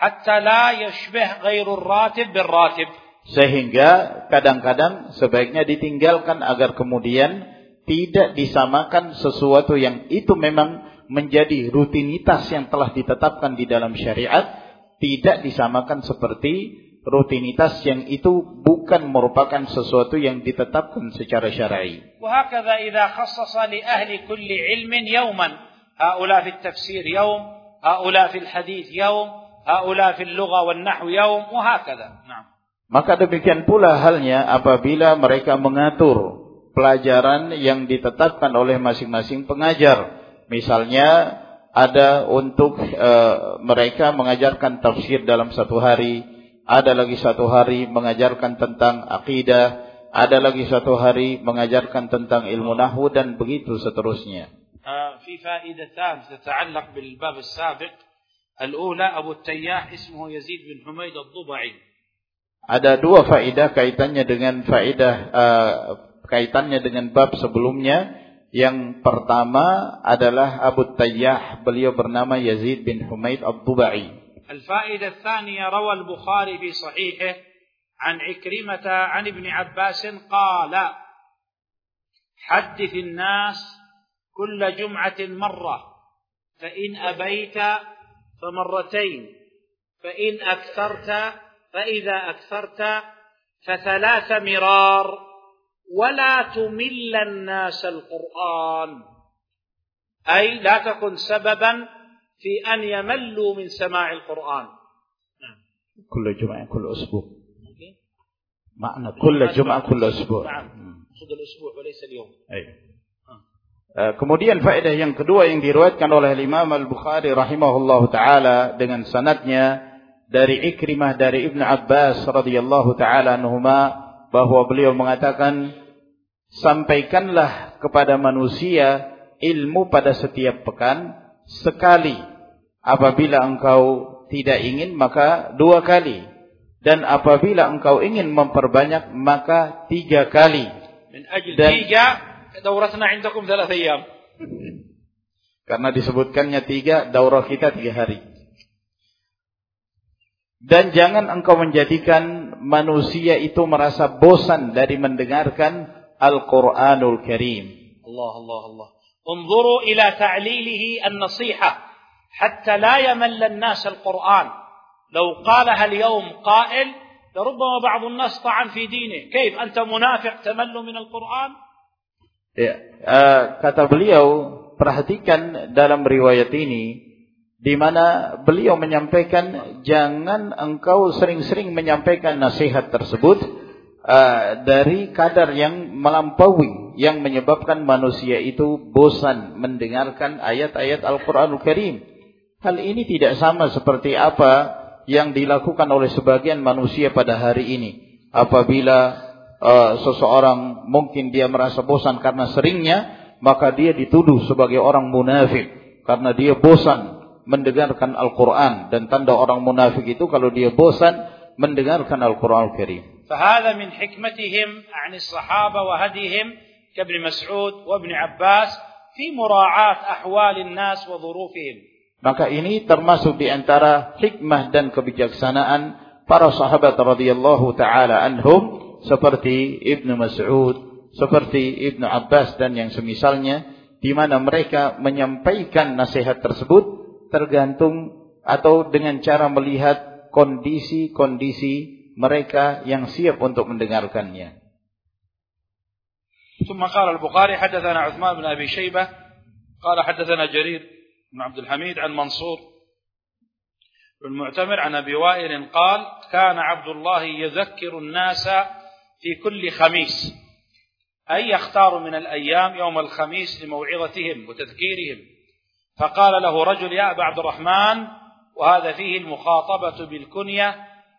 hatta la yashbih ghairur ratib birratib. Sehingga kadang-kadang sebaiknya ditinggalkan agar kemudian tidak disamakan sesuatu yang itu memang menjadi rutinitas yang telah ditetapkan di dalam syariat tidak disamakan seperti rutinitas yang itu bukan merupakan sesuatu yang ditetapkan secara syar'i. وهكذا إذا خصص لأهل كل علم يوما هؤلاء في التفسير يوم هؤلاء في الحديث يوم هؤلاء في اللغة والنحو يوم وهكذا نعم Maka demikian pula halnya apabila mereka mengatur pelajaran yang ditetapkan oleh masing-masing pengajar. Misalnya ada untuk uh, mereka mengajarkan tafsir dalam satu hari, ada lagi satu hari mengajarkan tentang akidah, ada lagi satu hari mengajarkan tentang ilmu nahwu dan begitu seterusnya. في فائدتان تتعلق بالباب السابق الأولى أبو التياح اسمه يزيد بن حميد الضبعي Ada dua faidah kaitannya dengan faidah uh, kaitannya dengan bab sebelumnya. Yang pertama adalah Abu Tayyah, beliau bernama Yazid bin Humaid Ad-Dubai. الفائدة الثانية روى البخاري في صحيحه عن عكرمة عن ابن عباس قال حدث الناس كل جمعة مرة فإن أبيت فمرتين فإن أكثرت فإذا أكثرت فثلاث مرار ولا تمل الناس القرآن أي لا تكن سببا في أن يملوا من سماع القرآن نعم. كل جمعة كل أسبوع معنى كل جمعة كل أسبوع نعم خذ الأسبوع وليس اليوم أي Kemudian faedah yang kedua yang diriwayatkan oleh Imam Al-Bukhari rahimahullah taala dengan sanadnya dari Ikrimah dari Ibnu Abbas radhiyallahu taala anhuma bahwa beliau mengatakan sampaikanlah kepada manusia ilmu pada setiap pekan sekali. Apabila engkau tidak ingin maka dua kali. Dan apabila engkau ingin memperbanyak maka tiga kali. Dan tiga, dauratna indakum thalath ayyam. Karena disebutkannya tiga, daurah kita tiga hari. Dan jangan engkau menjadikan manusia itu merasa bosan dari mendengarkan Al-Quranul Karim. Allah, Allah, Allah. انظروا إلى تعليله النصيحة حتى لا يمل الناس القرآن لو قالها اليوم قائل لربما بعض الناس طعن في دينه كيف أنت منافق تمل من القرآن ya, uh, kata beliau perhatikan dalam riwayat ini di mana beliau menyampaikan jangan engkau sering-sering menyampaikan nasihat tersebut uh, dari kadar yang melampaui yang menyebabkan manusia itu bosan mendengarkan ayat-ayat Al-Quranul Karim. Hal ini tidak sama seperti apa yang dilakukan oleh sebagian manusia pada hari ini. Apabila uh, seseorang mungkin dia merasa bosan karena seringnya, maka dia dituduh sebagai orang munafik. Karena dia bosan mendengarkan Al-Quran. Dan tanda orang munafik itu kalau dia bosan mendengarkan Al-Quran Al-Karim. فهذا من حكمتهم عن الصحابة وهديهم كابن مسعود وابن عباس في مراعاة أحوال الناس وظروفهم Maka ini termasuk di antara hikmah dan kebijaksanaan para sahabat radhiyallahu taala anhum seperti Ibnu Mas'ud, seperti Ibnu Abbas dan yang semisalnya di mana mereka menyampaikan nasihat tersebut tergantung atau dengan cara melihat kondisi-kondisi mereka yang siap untuk mendengarkannya. ثم قال البخاري حدثنا عثمان بن أبي شيبة قال حدثنا جرير بن عبد الحميد عن منصور بن معتمر عن أبي وائل قال كان عبد الله يذكر الناس في كل خميس أي يختار من الأيام يوم الخميس لموعظتهم وتذكيرهم فقال له رجل يا أبا عبد الرحمن وهذا فيه المخاطبة بالكنية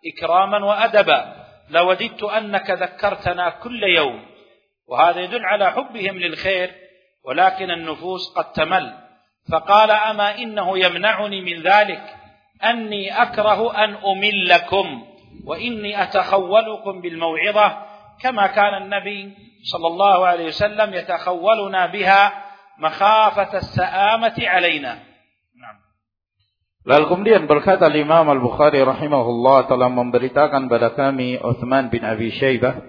إكراما وأدبا لوددت أنك ذكرتنا كل يوم وهذا يدل على حبهم للخير ولكن النفوس قد تمل. فقال أما إنه يمنعني من ذلك أني أكره أن أملكم وإني أتخولكم بالموعظة كما كان النبي صلى الله عليه وسلم يتخولنا بها makhafata as-sa'amati alaina. Lalu kemudian berkata Imam Al-Bukhari rahimahullah telah memberitakan pada kami Uthman bin Abi Syaibah.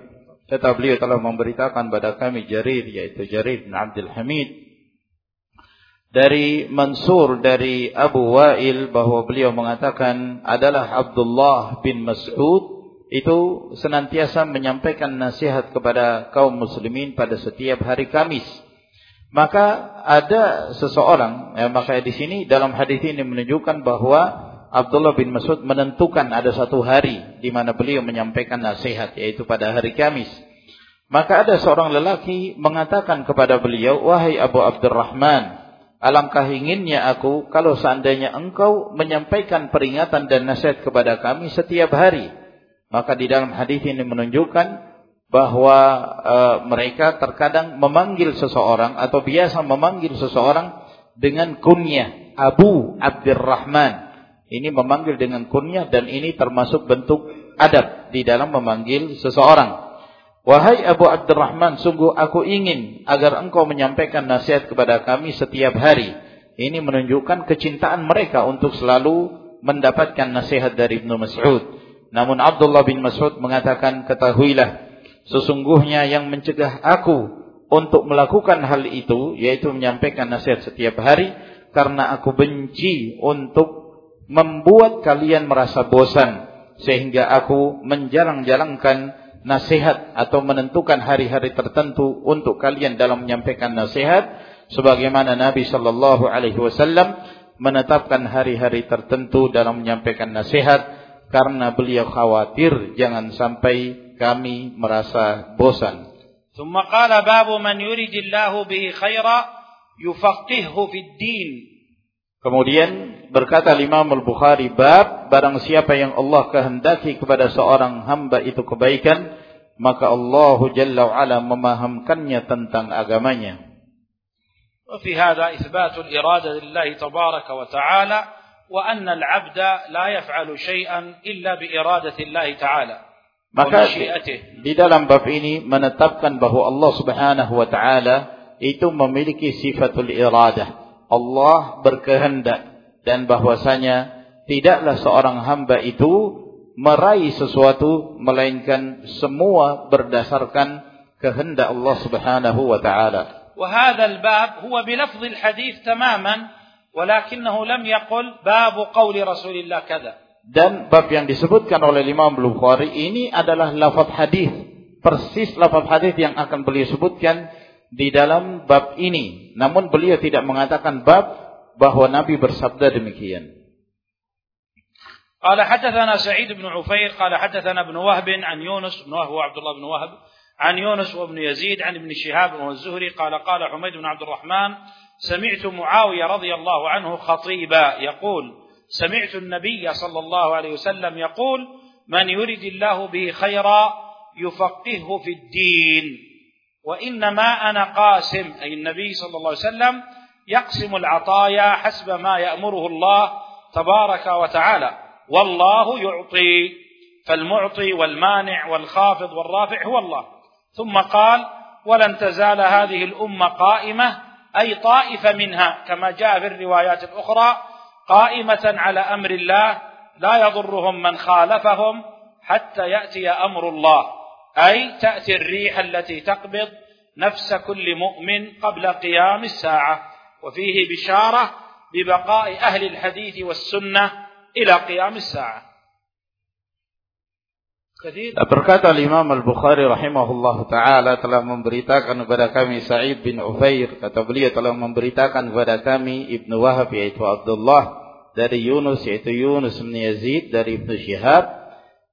Kata beliau telah memberitakan pada kami Jarir yaitu Jarir bin Abdul Hamid dari Mansur dari Abu Wa'il bahwa beliau mengatakan adalah Abdullah bin Mas'ud itu senantiasa menyampaikan nasihat kepada kaum muslimin pada setiap hari Kamis maka ada seseorang, ya, maka di sini dalam hadis ini menunjukkan bahwa Abdullah bin Mas'ud menentukan ada satu hari di mana beliau menyampaikan nasihat yaitu pada hari Kamis. Maka ada seorang lelaki mengatakan kepada beliau, "Wahai Abu Abdurrahman, Alangkah inginnya aku kalau seandainya engkau menyampaikan peringatan dan nasihat kepada kami setiap hari. Maka di dalam hadis ini menunjukkan bahwa e, mereka terkadang memanggil seseorang atau biasa memanggil seseorang dengan kunyah Abu Abdurrahman. Ini memanggil dengan kunyah dan ini termasuk bentuk adab di dalam memanggil seseorang. Wahai Abu Abdurrahman, sungguh aku ingin agar engkau menyampaikan nasihat kepada kami setiap hari. Ini menunjukkan kecintaan mereka untuk selalu mendapatkan nasihat dari Ibnu Mas'ud. Namun Abdullah bin Mas'ud mengatakan, ketahuilah, sesungguhnya yang mencegah aku untuk melakukan hal itu, yaitu menyampaikan nasihat setiap hari, karena aku benci untuk membuat kalian merasa bosan, sehingga aku menjarang-jarangkan nasihat atau menentukan hari-hari tertentu untuk kalian dalam menyampaikan nasihat sebagaimana Nabi sallallahu alaihi wasallam menetapkan hari-hari tertentu dalam menyampaikan nasihat karena beliau khawatir jangan sampai kami merasa bosan. ثم قال باب من يريد الله به خيرا يفقهه في الدين Kemudian berkata Imam Al-Bukhari bab barang siapa yang Allah kehendaki kepada seorang hamba itu kebaikan maka Allah Jalla wa ala memahamkannya tentang agamanya. وفي هذا إثبات الإرادة لله تبارك وتعالى وأن العبد لا يفعل شيئا إلا بإرادة الله تعالى Maka di dalam bab ini menetapkan bahwa Allah Subhanahu wa taala itu memiliki sifatul iradah. Allah berkehendak dan bahwasanya tidaklah seorang hamba itu meraih sesuatu melainkan semua berdasarkan kehendak Allah Subhanahu wa taala. وهذا الباب هو بلفظ الحديث تماما ولكنه لم يقل باب قول رسول الله كذا. Dan bab yang disebutkan oleh Imam Bukhari ini adalah lafaz hadis, persis lafaz hadis yang akan beliau sebutkan di dalam bab ini. Namun beliau tidak mengatakan bab bahwa Nabi bersabda demikian. قال حدثنا سعيد بن عفير قال حدثنا ابن وهب عن يونس بن وهب عبد الله بن وهب عن يونس وابن يزيد عن ابن شهاب والزهري قال قال حميد بن عبد الرحمن سمعت معاوية رضي الله عنه خطيبا يقول سمعت النبي صلى الله عليه وسلم يقول من يرد الله به خيرا يفقهه في الدين. وإنما أنا قاسم أي النبي صلى الله عليه وسلم يقسم العطايا حسب ما يأمره الله تبارك وتعالى. والله يعطي فالمعطي والمانع والخافض والرافع هو الله. ثم قال ولن تزال هذه الأمة قائمة أي طائفة منها. كما جاء في الروايات الأخرى قائمة على أمر الله لا يضرهم من خالفهم حتى يأتي أمر الله. أي تأتي الريح التي تقبض نفس كل مؤمن قبل قيام الساعة. وفيه بشارة ببقاء أهل الحديث والسنة إلى قيام الساعة. Berkata Imam Al-Bukhari rahimahullah taala telah memberitakan kepada kami Sa'id bin Ufair kata beliau telah memberitakan kepada kami Ibnu Wahab yaitu Abdullah dari Yunus yaitu Yunus bin Yazid dari Ibnu Syihab.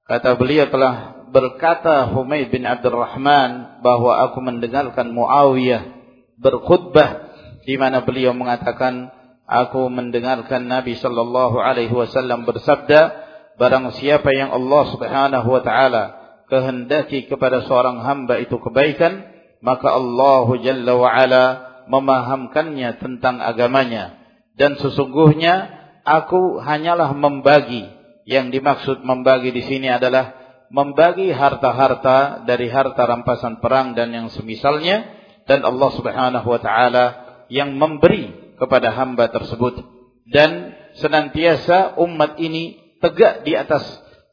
Kata beliau telah berkata Humaid bin Abdurrahman bahwa aku mendengarkan Muawiyah berkhutbah di mana beliau mengatakan aku mendengarkan Nabi sallallahu alaihi wasallam bersabda barang siapa yang Allah Subhanahu wa taala kehendaki kepada seorang hamba itu kebaikan maka Allah Jalla wa ala memahamkannya tentang agamanya. Dan sesungguhnya aku hanyalah membagi. Yang dimaksud membagi di sini adalah membagi harta-harta dari harta rampasan perang dan yang semisalnya dan Allah Subhanahu wa taala yang memberi kepada hamba tersebut. Dan senantiasa umat ini tegak di atas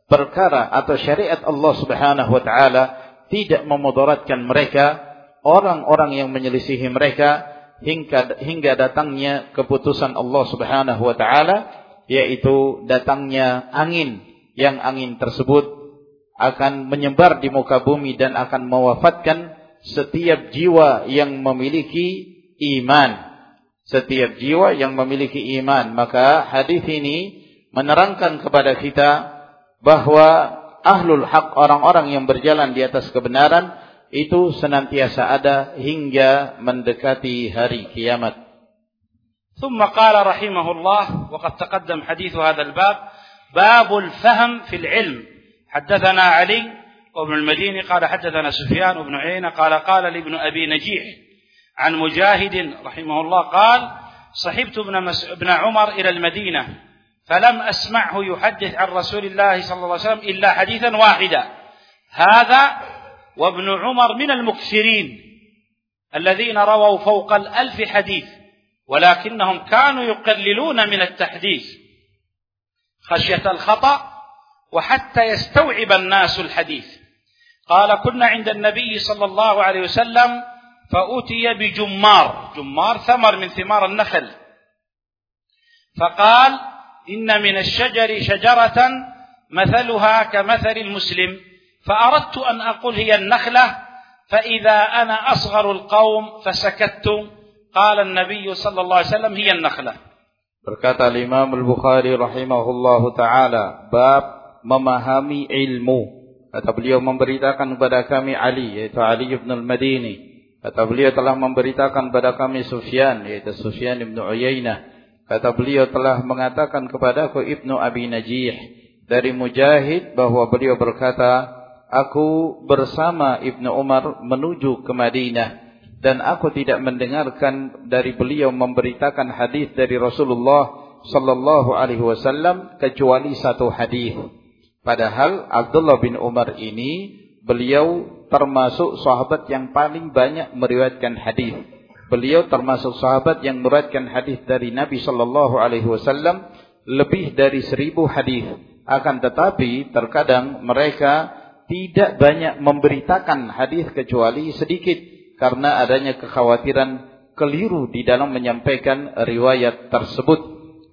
perkara atau syariat Allah Subhanahu wa taala tidak memudaratkan mereka orang-orang yang menyelisihi mereka hingga hingga datangnya keputusan Allah Subhanahu wa taala yaitu datangnya angin yang angin tersebut akan menyebar di muka bumi dan akan mewafatkan setiap jiwa yang memiliki iman. Setiap jiwa yang memiliki iman. Maka hadis ini menerangkan kepada kita bahwa ahlul haq orang-orang yang berjalan di atas kebenaran itu senantiasa ada hingga mendekati hari kiamat. ثم قال رحمه الله وقد تقدم حديث هذا الباب باب الفهم في العلم حدثنا علي وابن المديني قال حدثنا سفيان بن عيينة قال قال لابن أبي نجيح عن مجاهد رحمه الله قال صحبت. ابن عمر إلى المدينة فلم أسمعه يحدث عن رسول الله صلى الله عليه وسلم إلا حديثا واحدا. هذا وابن عمر من المكثرين الذين رووا فوق الألف حديث ولكنهم كانوا يقللون من التحديث خشية الخطأ وحتى يستوعب الناس الحديث. قال كنا عند النبي صلى الله عليه وسلم فأتي بجمار جمار ثمر من ثمار النخل. فقال إن من الشجر شجرة مثلها كمثل المسلم فأردت أن أقول هي النخلة فإذا أنا أصغر القوم فسكت قال النبي صلى الله عليه وسلم هي النخلة Berkata Imam Al-Bukhari rahimahullahu taala bab memahami ilmu. Kata beliau memberitakan kepada kami Ali yaitu Ali bin Al-Madini. Kata beliau telah memberitakan kepada kami Sufyan yaitu Sufyan bin Uyainah. Kata beliau telah mengatakan kepadaku Ibnu Abi Najih dari Mujahid bahwa beliau berkata, "Aku bersama Ibnu Umar menuju ke Madinah." dan aku tidak mendengarkan dari beliau memberitakan hadis dari Rasulullah sallallahu alaihi wasallam kecuali satu hadis. Padahal Abdullah bin Umar ini beliau termasuk sahabat yang paling banyak meriwayatkan hadis. Beliau termasuk sahabat yang meriwayatkan hadis dari Nabi sallallahu alaihi wasallam lebih dari seribu hadis. Akan tetapi terkadang mereka tidak banyak memberitakan hadis kecuali sedikit karena adanya kekhawatiran keliru di dalam menyampaikan riwayat tersebut.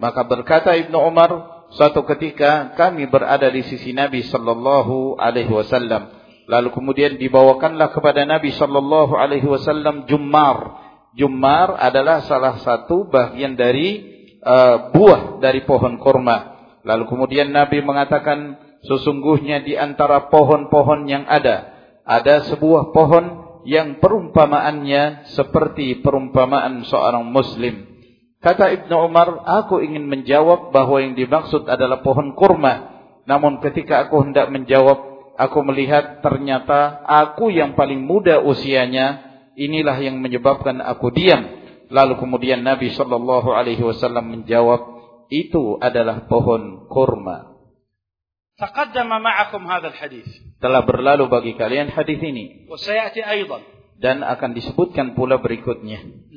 Maka berkata Ibnu Umar, suatu ketika kami berada di sisi Nabi sallallahu alaihi wasallam. Lalu kemudian dibawakanlah kepada Nabi sallallahu alaihi wasallam jummar. Jummar adalah salah satu bagian dari uh, buah dari pohon kurma. Lalu kemudian Nabi mengatakan sesungguhnya di antara pohon-pohon yang ada ada sebuah pohon yang perumpamaannya seperti perumpamaan seorang muslim. Kata Ibnu Umar, aku ingin menjawab bahwa yang dimaksud adalah pohon kurma. Namun ketika aku hendak menjawab, aku melihat ternyata aku yang paling muda usianya, inilah yang menyebabkan aku diam. Lalu kemudian Nabi Shallallahu Alaihi Wasallam menjawab, itu adalah pohon kurma. Telah berlalu bagi kalian hadis ini. Dan akan disebutkan pula berikutnya.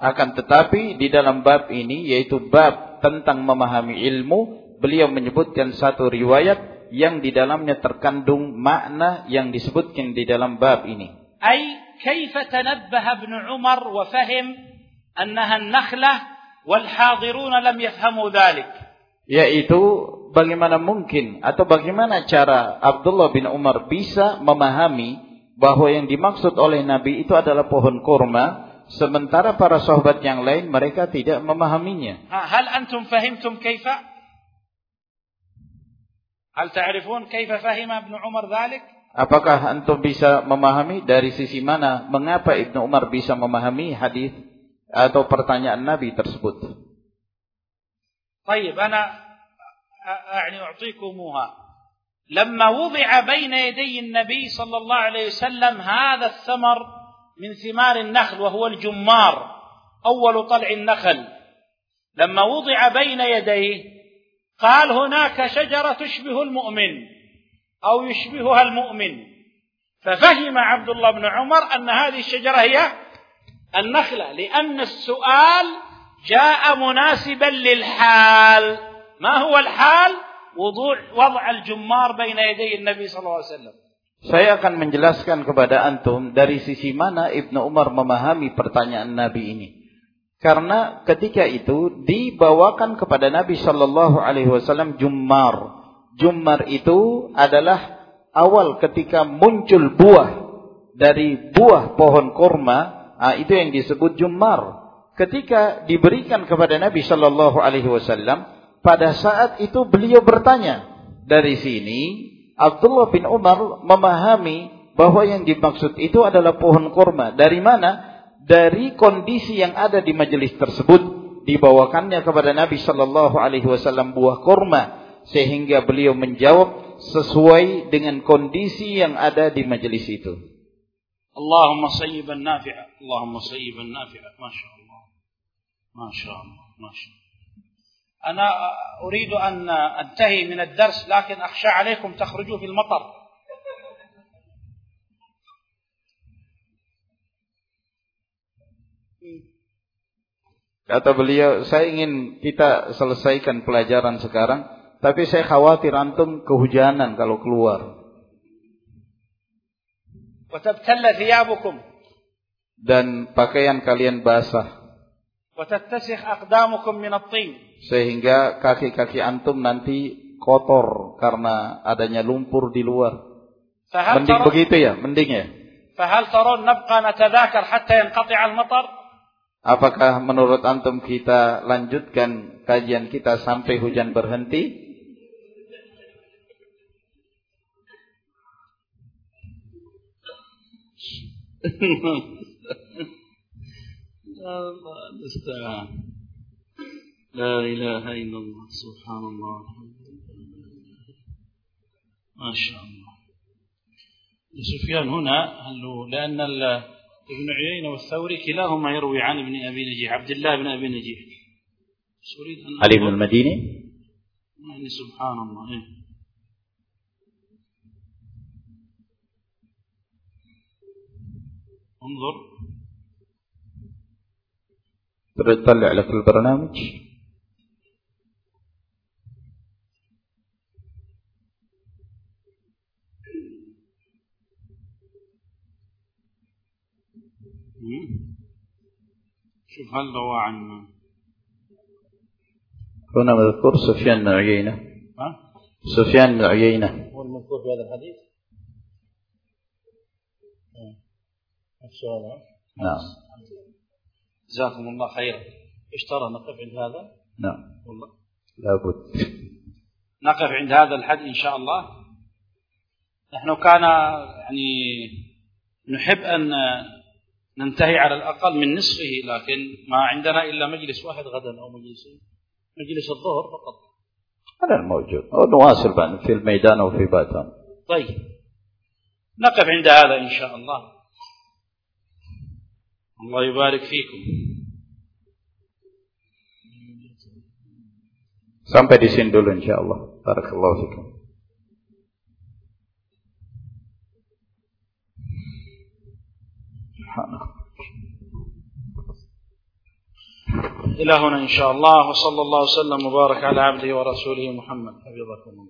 Akan tetapi di dalam bab ini yaitu bab tentang memahami ilmu beliau menyebutkan satu riwayat yang di dalamnya terkandung makna yang disebutkan di dalam bab ini. Ai kaifa tanabbaha Ibnu Umar wa fahim annaha an-nakhlah wal hadirun lam yafhamu dhalik. Yaitu bagaimana mungkin atau bagaimana cara Abdullah bin Umar bisa memahami bahwa yang dimaksud oleh Nabi itu adalah pohon kurma sementara para sahabat yang lain mereka tidak memahaminya. Ah, hal antum fahimtum kaifa? هل تعرفون كيف فهم ابن عمر ذلك؟ Apakah antum bisa memahami dari sisi mana mengapa Ibnu Umar bisa memahami hadis atau pertanyaan Nabi tersebut? طيب أنا أعني أعطيكموها لما وضع بين يدي النبي صلى الله عليه وسلم هذا الثمر من ثمار النخل وهو الجمار أول طلع النخل لما وضع بين يديه قال هناك شجرة تشبه المؤمن أو يشبهها المؤمن. ففهم عبد الله بن عمر أن هذه الشجرة هي النخلة لأن السؤال جاء مناسبا للحال. ما هو الحال؟ وضوع وضع الجمار بين يدي النبي صلى الله عليه وسلم. Saya akan menjelaskan kepada antum dari sisi mana Ibnu Umar memahami pertanyaan Nabi ini. Karena ketika itu dibawakan kepada Nabi Shallallahu Alaihi Wasallam jummar. Jummar itu adalah awal ketika muncul buah dari buah pohon kurma. Nah, itu yang disebut jummar. Ketika diberikan kepada Nabi Shallallahu Alaihi Wasallam, pada saat itu beliau bertanya dari sini Abdullah bin Umar memahami bahwa yang dimaksud itu adalah pohon kurma. Dari mana? Dari kondisi yang ada di majelis tersebut. Dibawakannya kepada Nabi Shallallahu Alaihi Wasallam buah kurma, sehingga beliau menjawab sesuai dengan kondisi yang ada di majelis itu. Allahumma sayyiban nafi'a, Allahumma sayyiban nafi'a, masya Allah, masya Allah, masya Allah. أنا أريد أن أنتهي من الدرس لكن أخشى عليكم تخرجوا في المطر Kata beliau, saya ingin kita selesaikan pelajaran sekarang, tapi saya khawatir antum kehujanan kalau keluar. Dan pakaian kalian basah. Sehingga kaki-kaki antum nanti kotor karena adanya lumpur di luar. Mending begitu ya, mending ya. Apakah menurut antum kita lanjutkan kajian kita sampai hujan berhenti? الله المستعان لا إله إلا الله سبحان الله ما شاء الله سفيان هنا هل لأن ابن عيينة والثوري كلاهما يروي عن ابن أبي نجيح عبد الله بن أبي نجيح. علي بن المديني؟ يعني سبحان الله إيه. انظر. تطلع لك البرنامج؟ هل روى عن هنا مذكور سفيان بن عيينة. ها؟ سفيان بن عيينة. هو المذكور في هذا الحديث؟ هذا نعم. جزاكم الله خيرا. إيش ترى نقف عند هذا؟ نعم. والله. لابد نقف عند هذا الحد إن شاء الله. نحن كان يعني نحب أن ننتهي على الأقل من نصفه لكن ما عندنا إلا مجلس واحد غدا أو مجلسين مجلس الظهر فقط. هذا الموجود. نواصل في الميدان أو في باتان طيب. نقف عند هذا إن شاء الله. الله يبارك فيكم. Sampai di sini dulu insyaallah. Barakallahu fikum. إلى هنا إن شاء الله وصلى الله وسلم وبارك على عبده ورسوله محمد. حفظكم الله.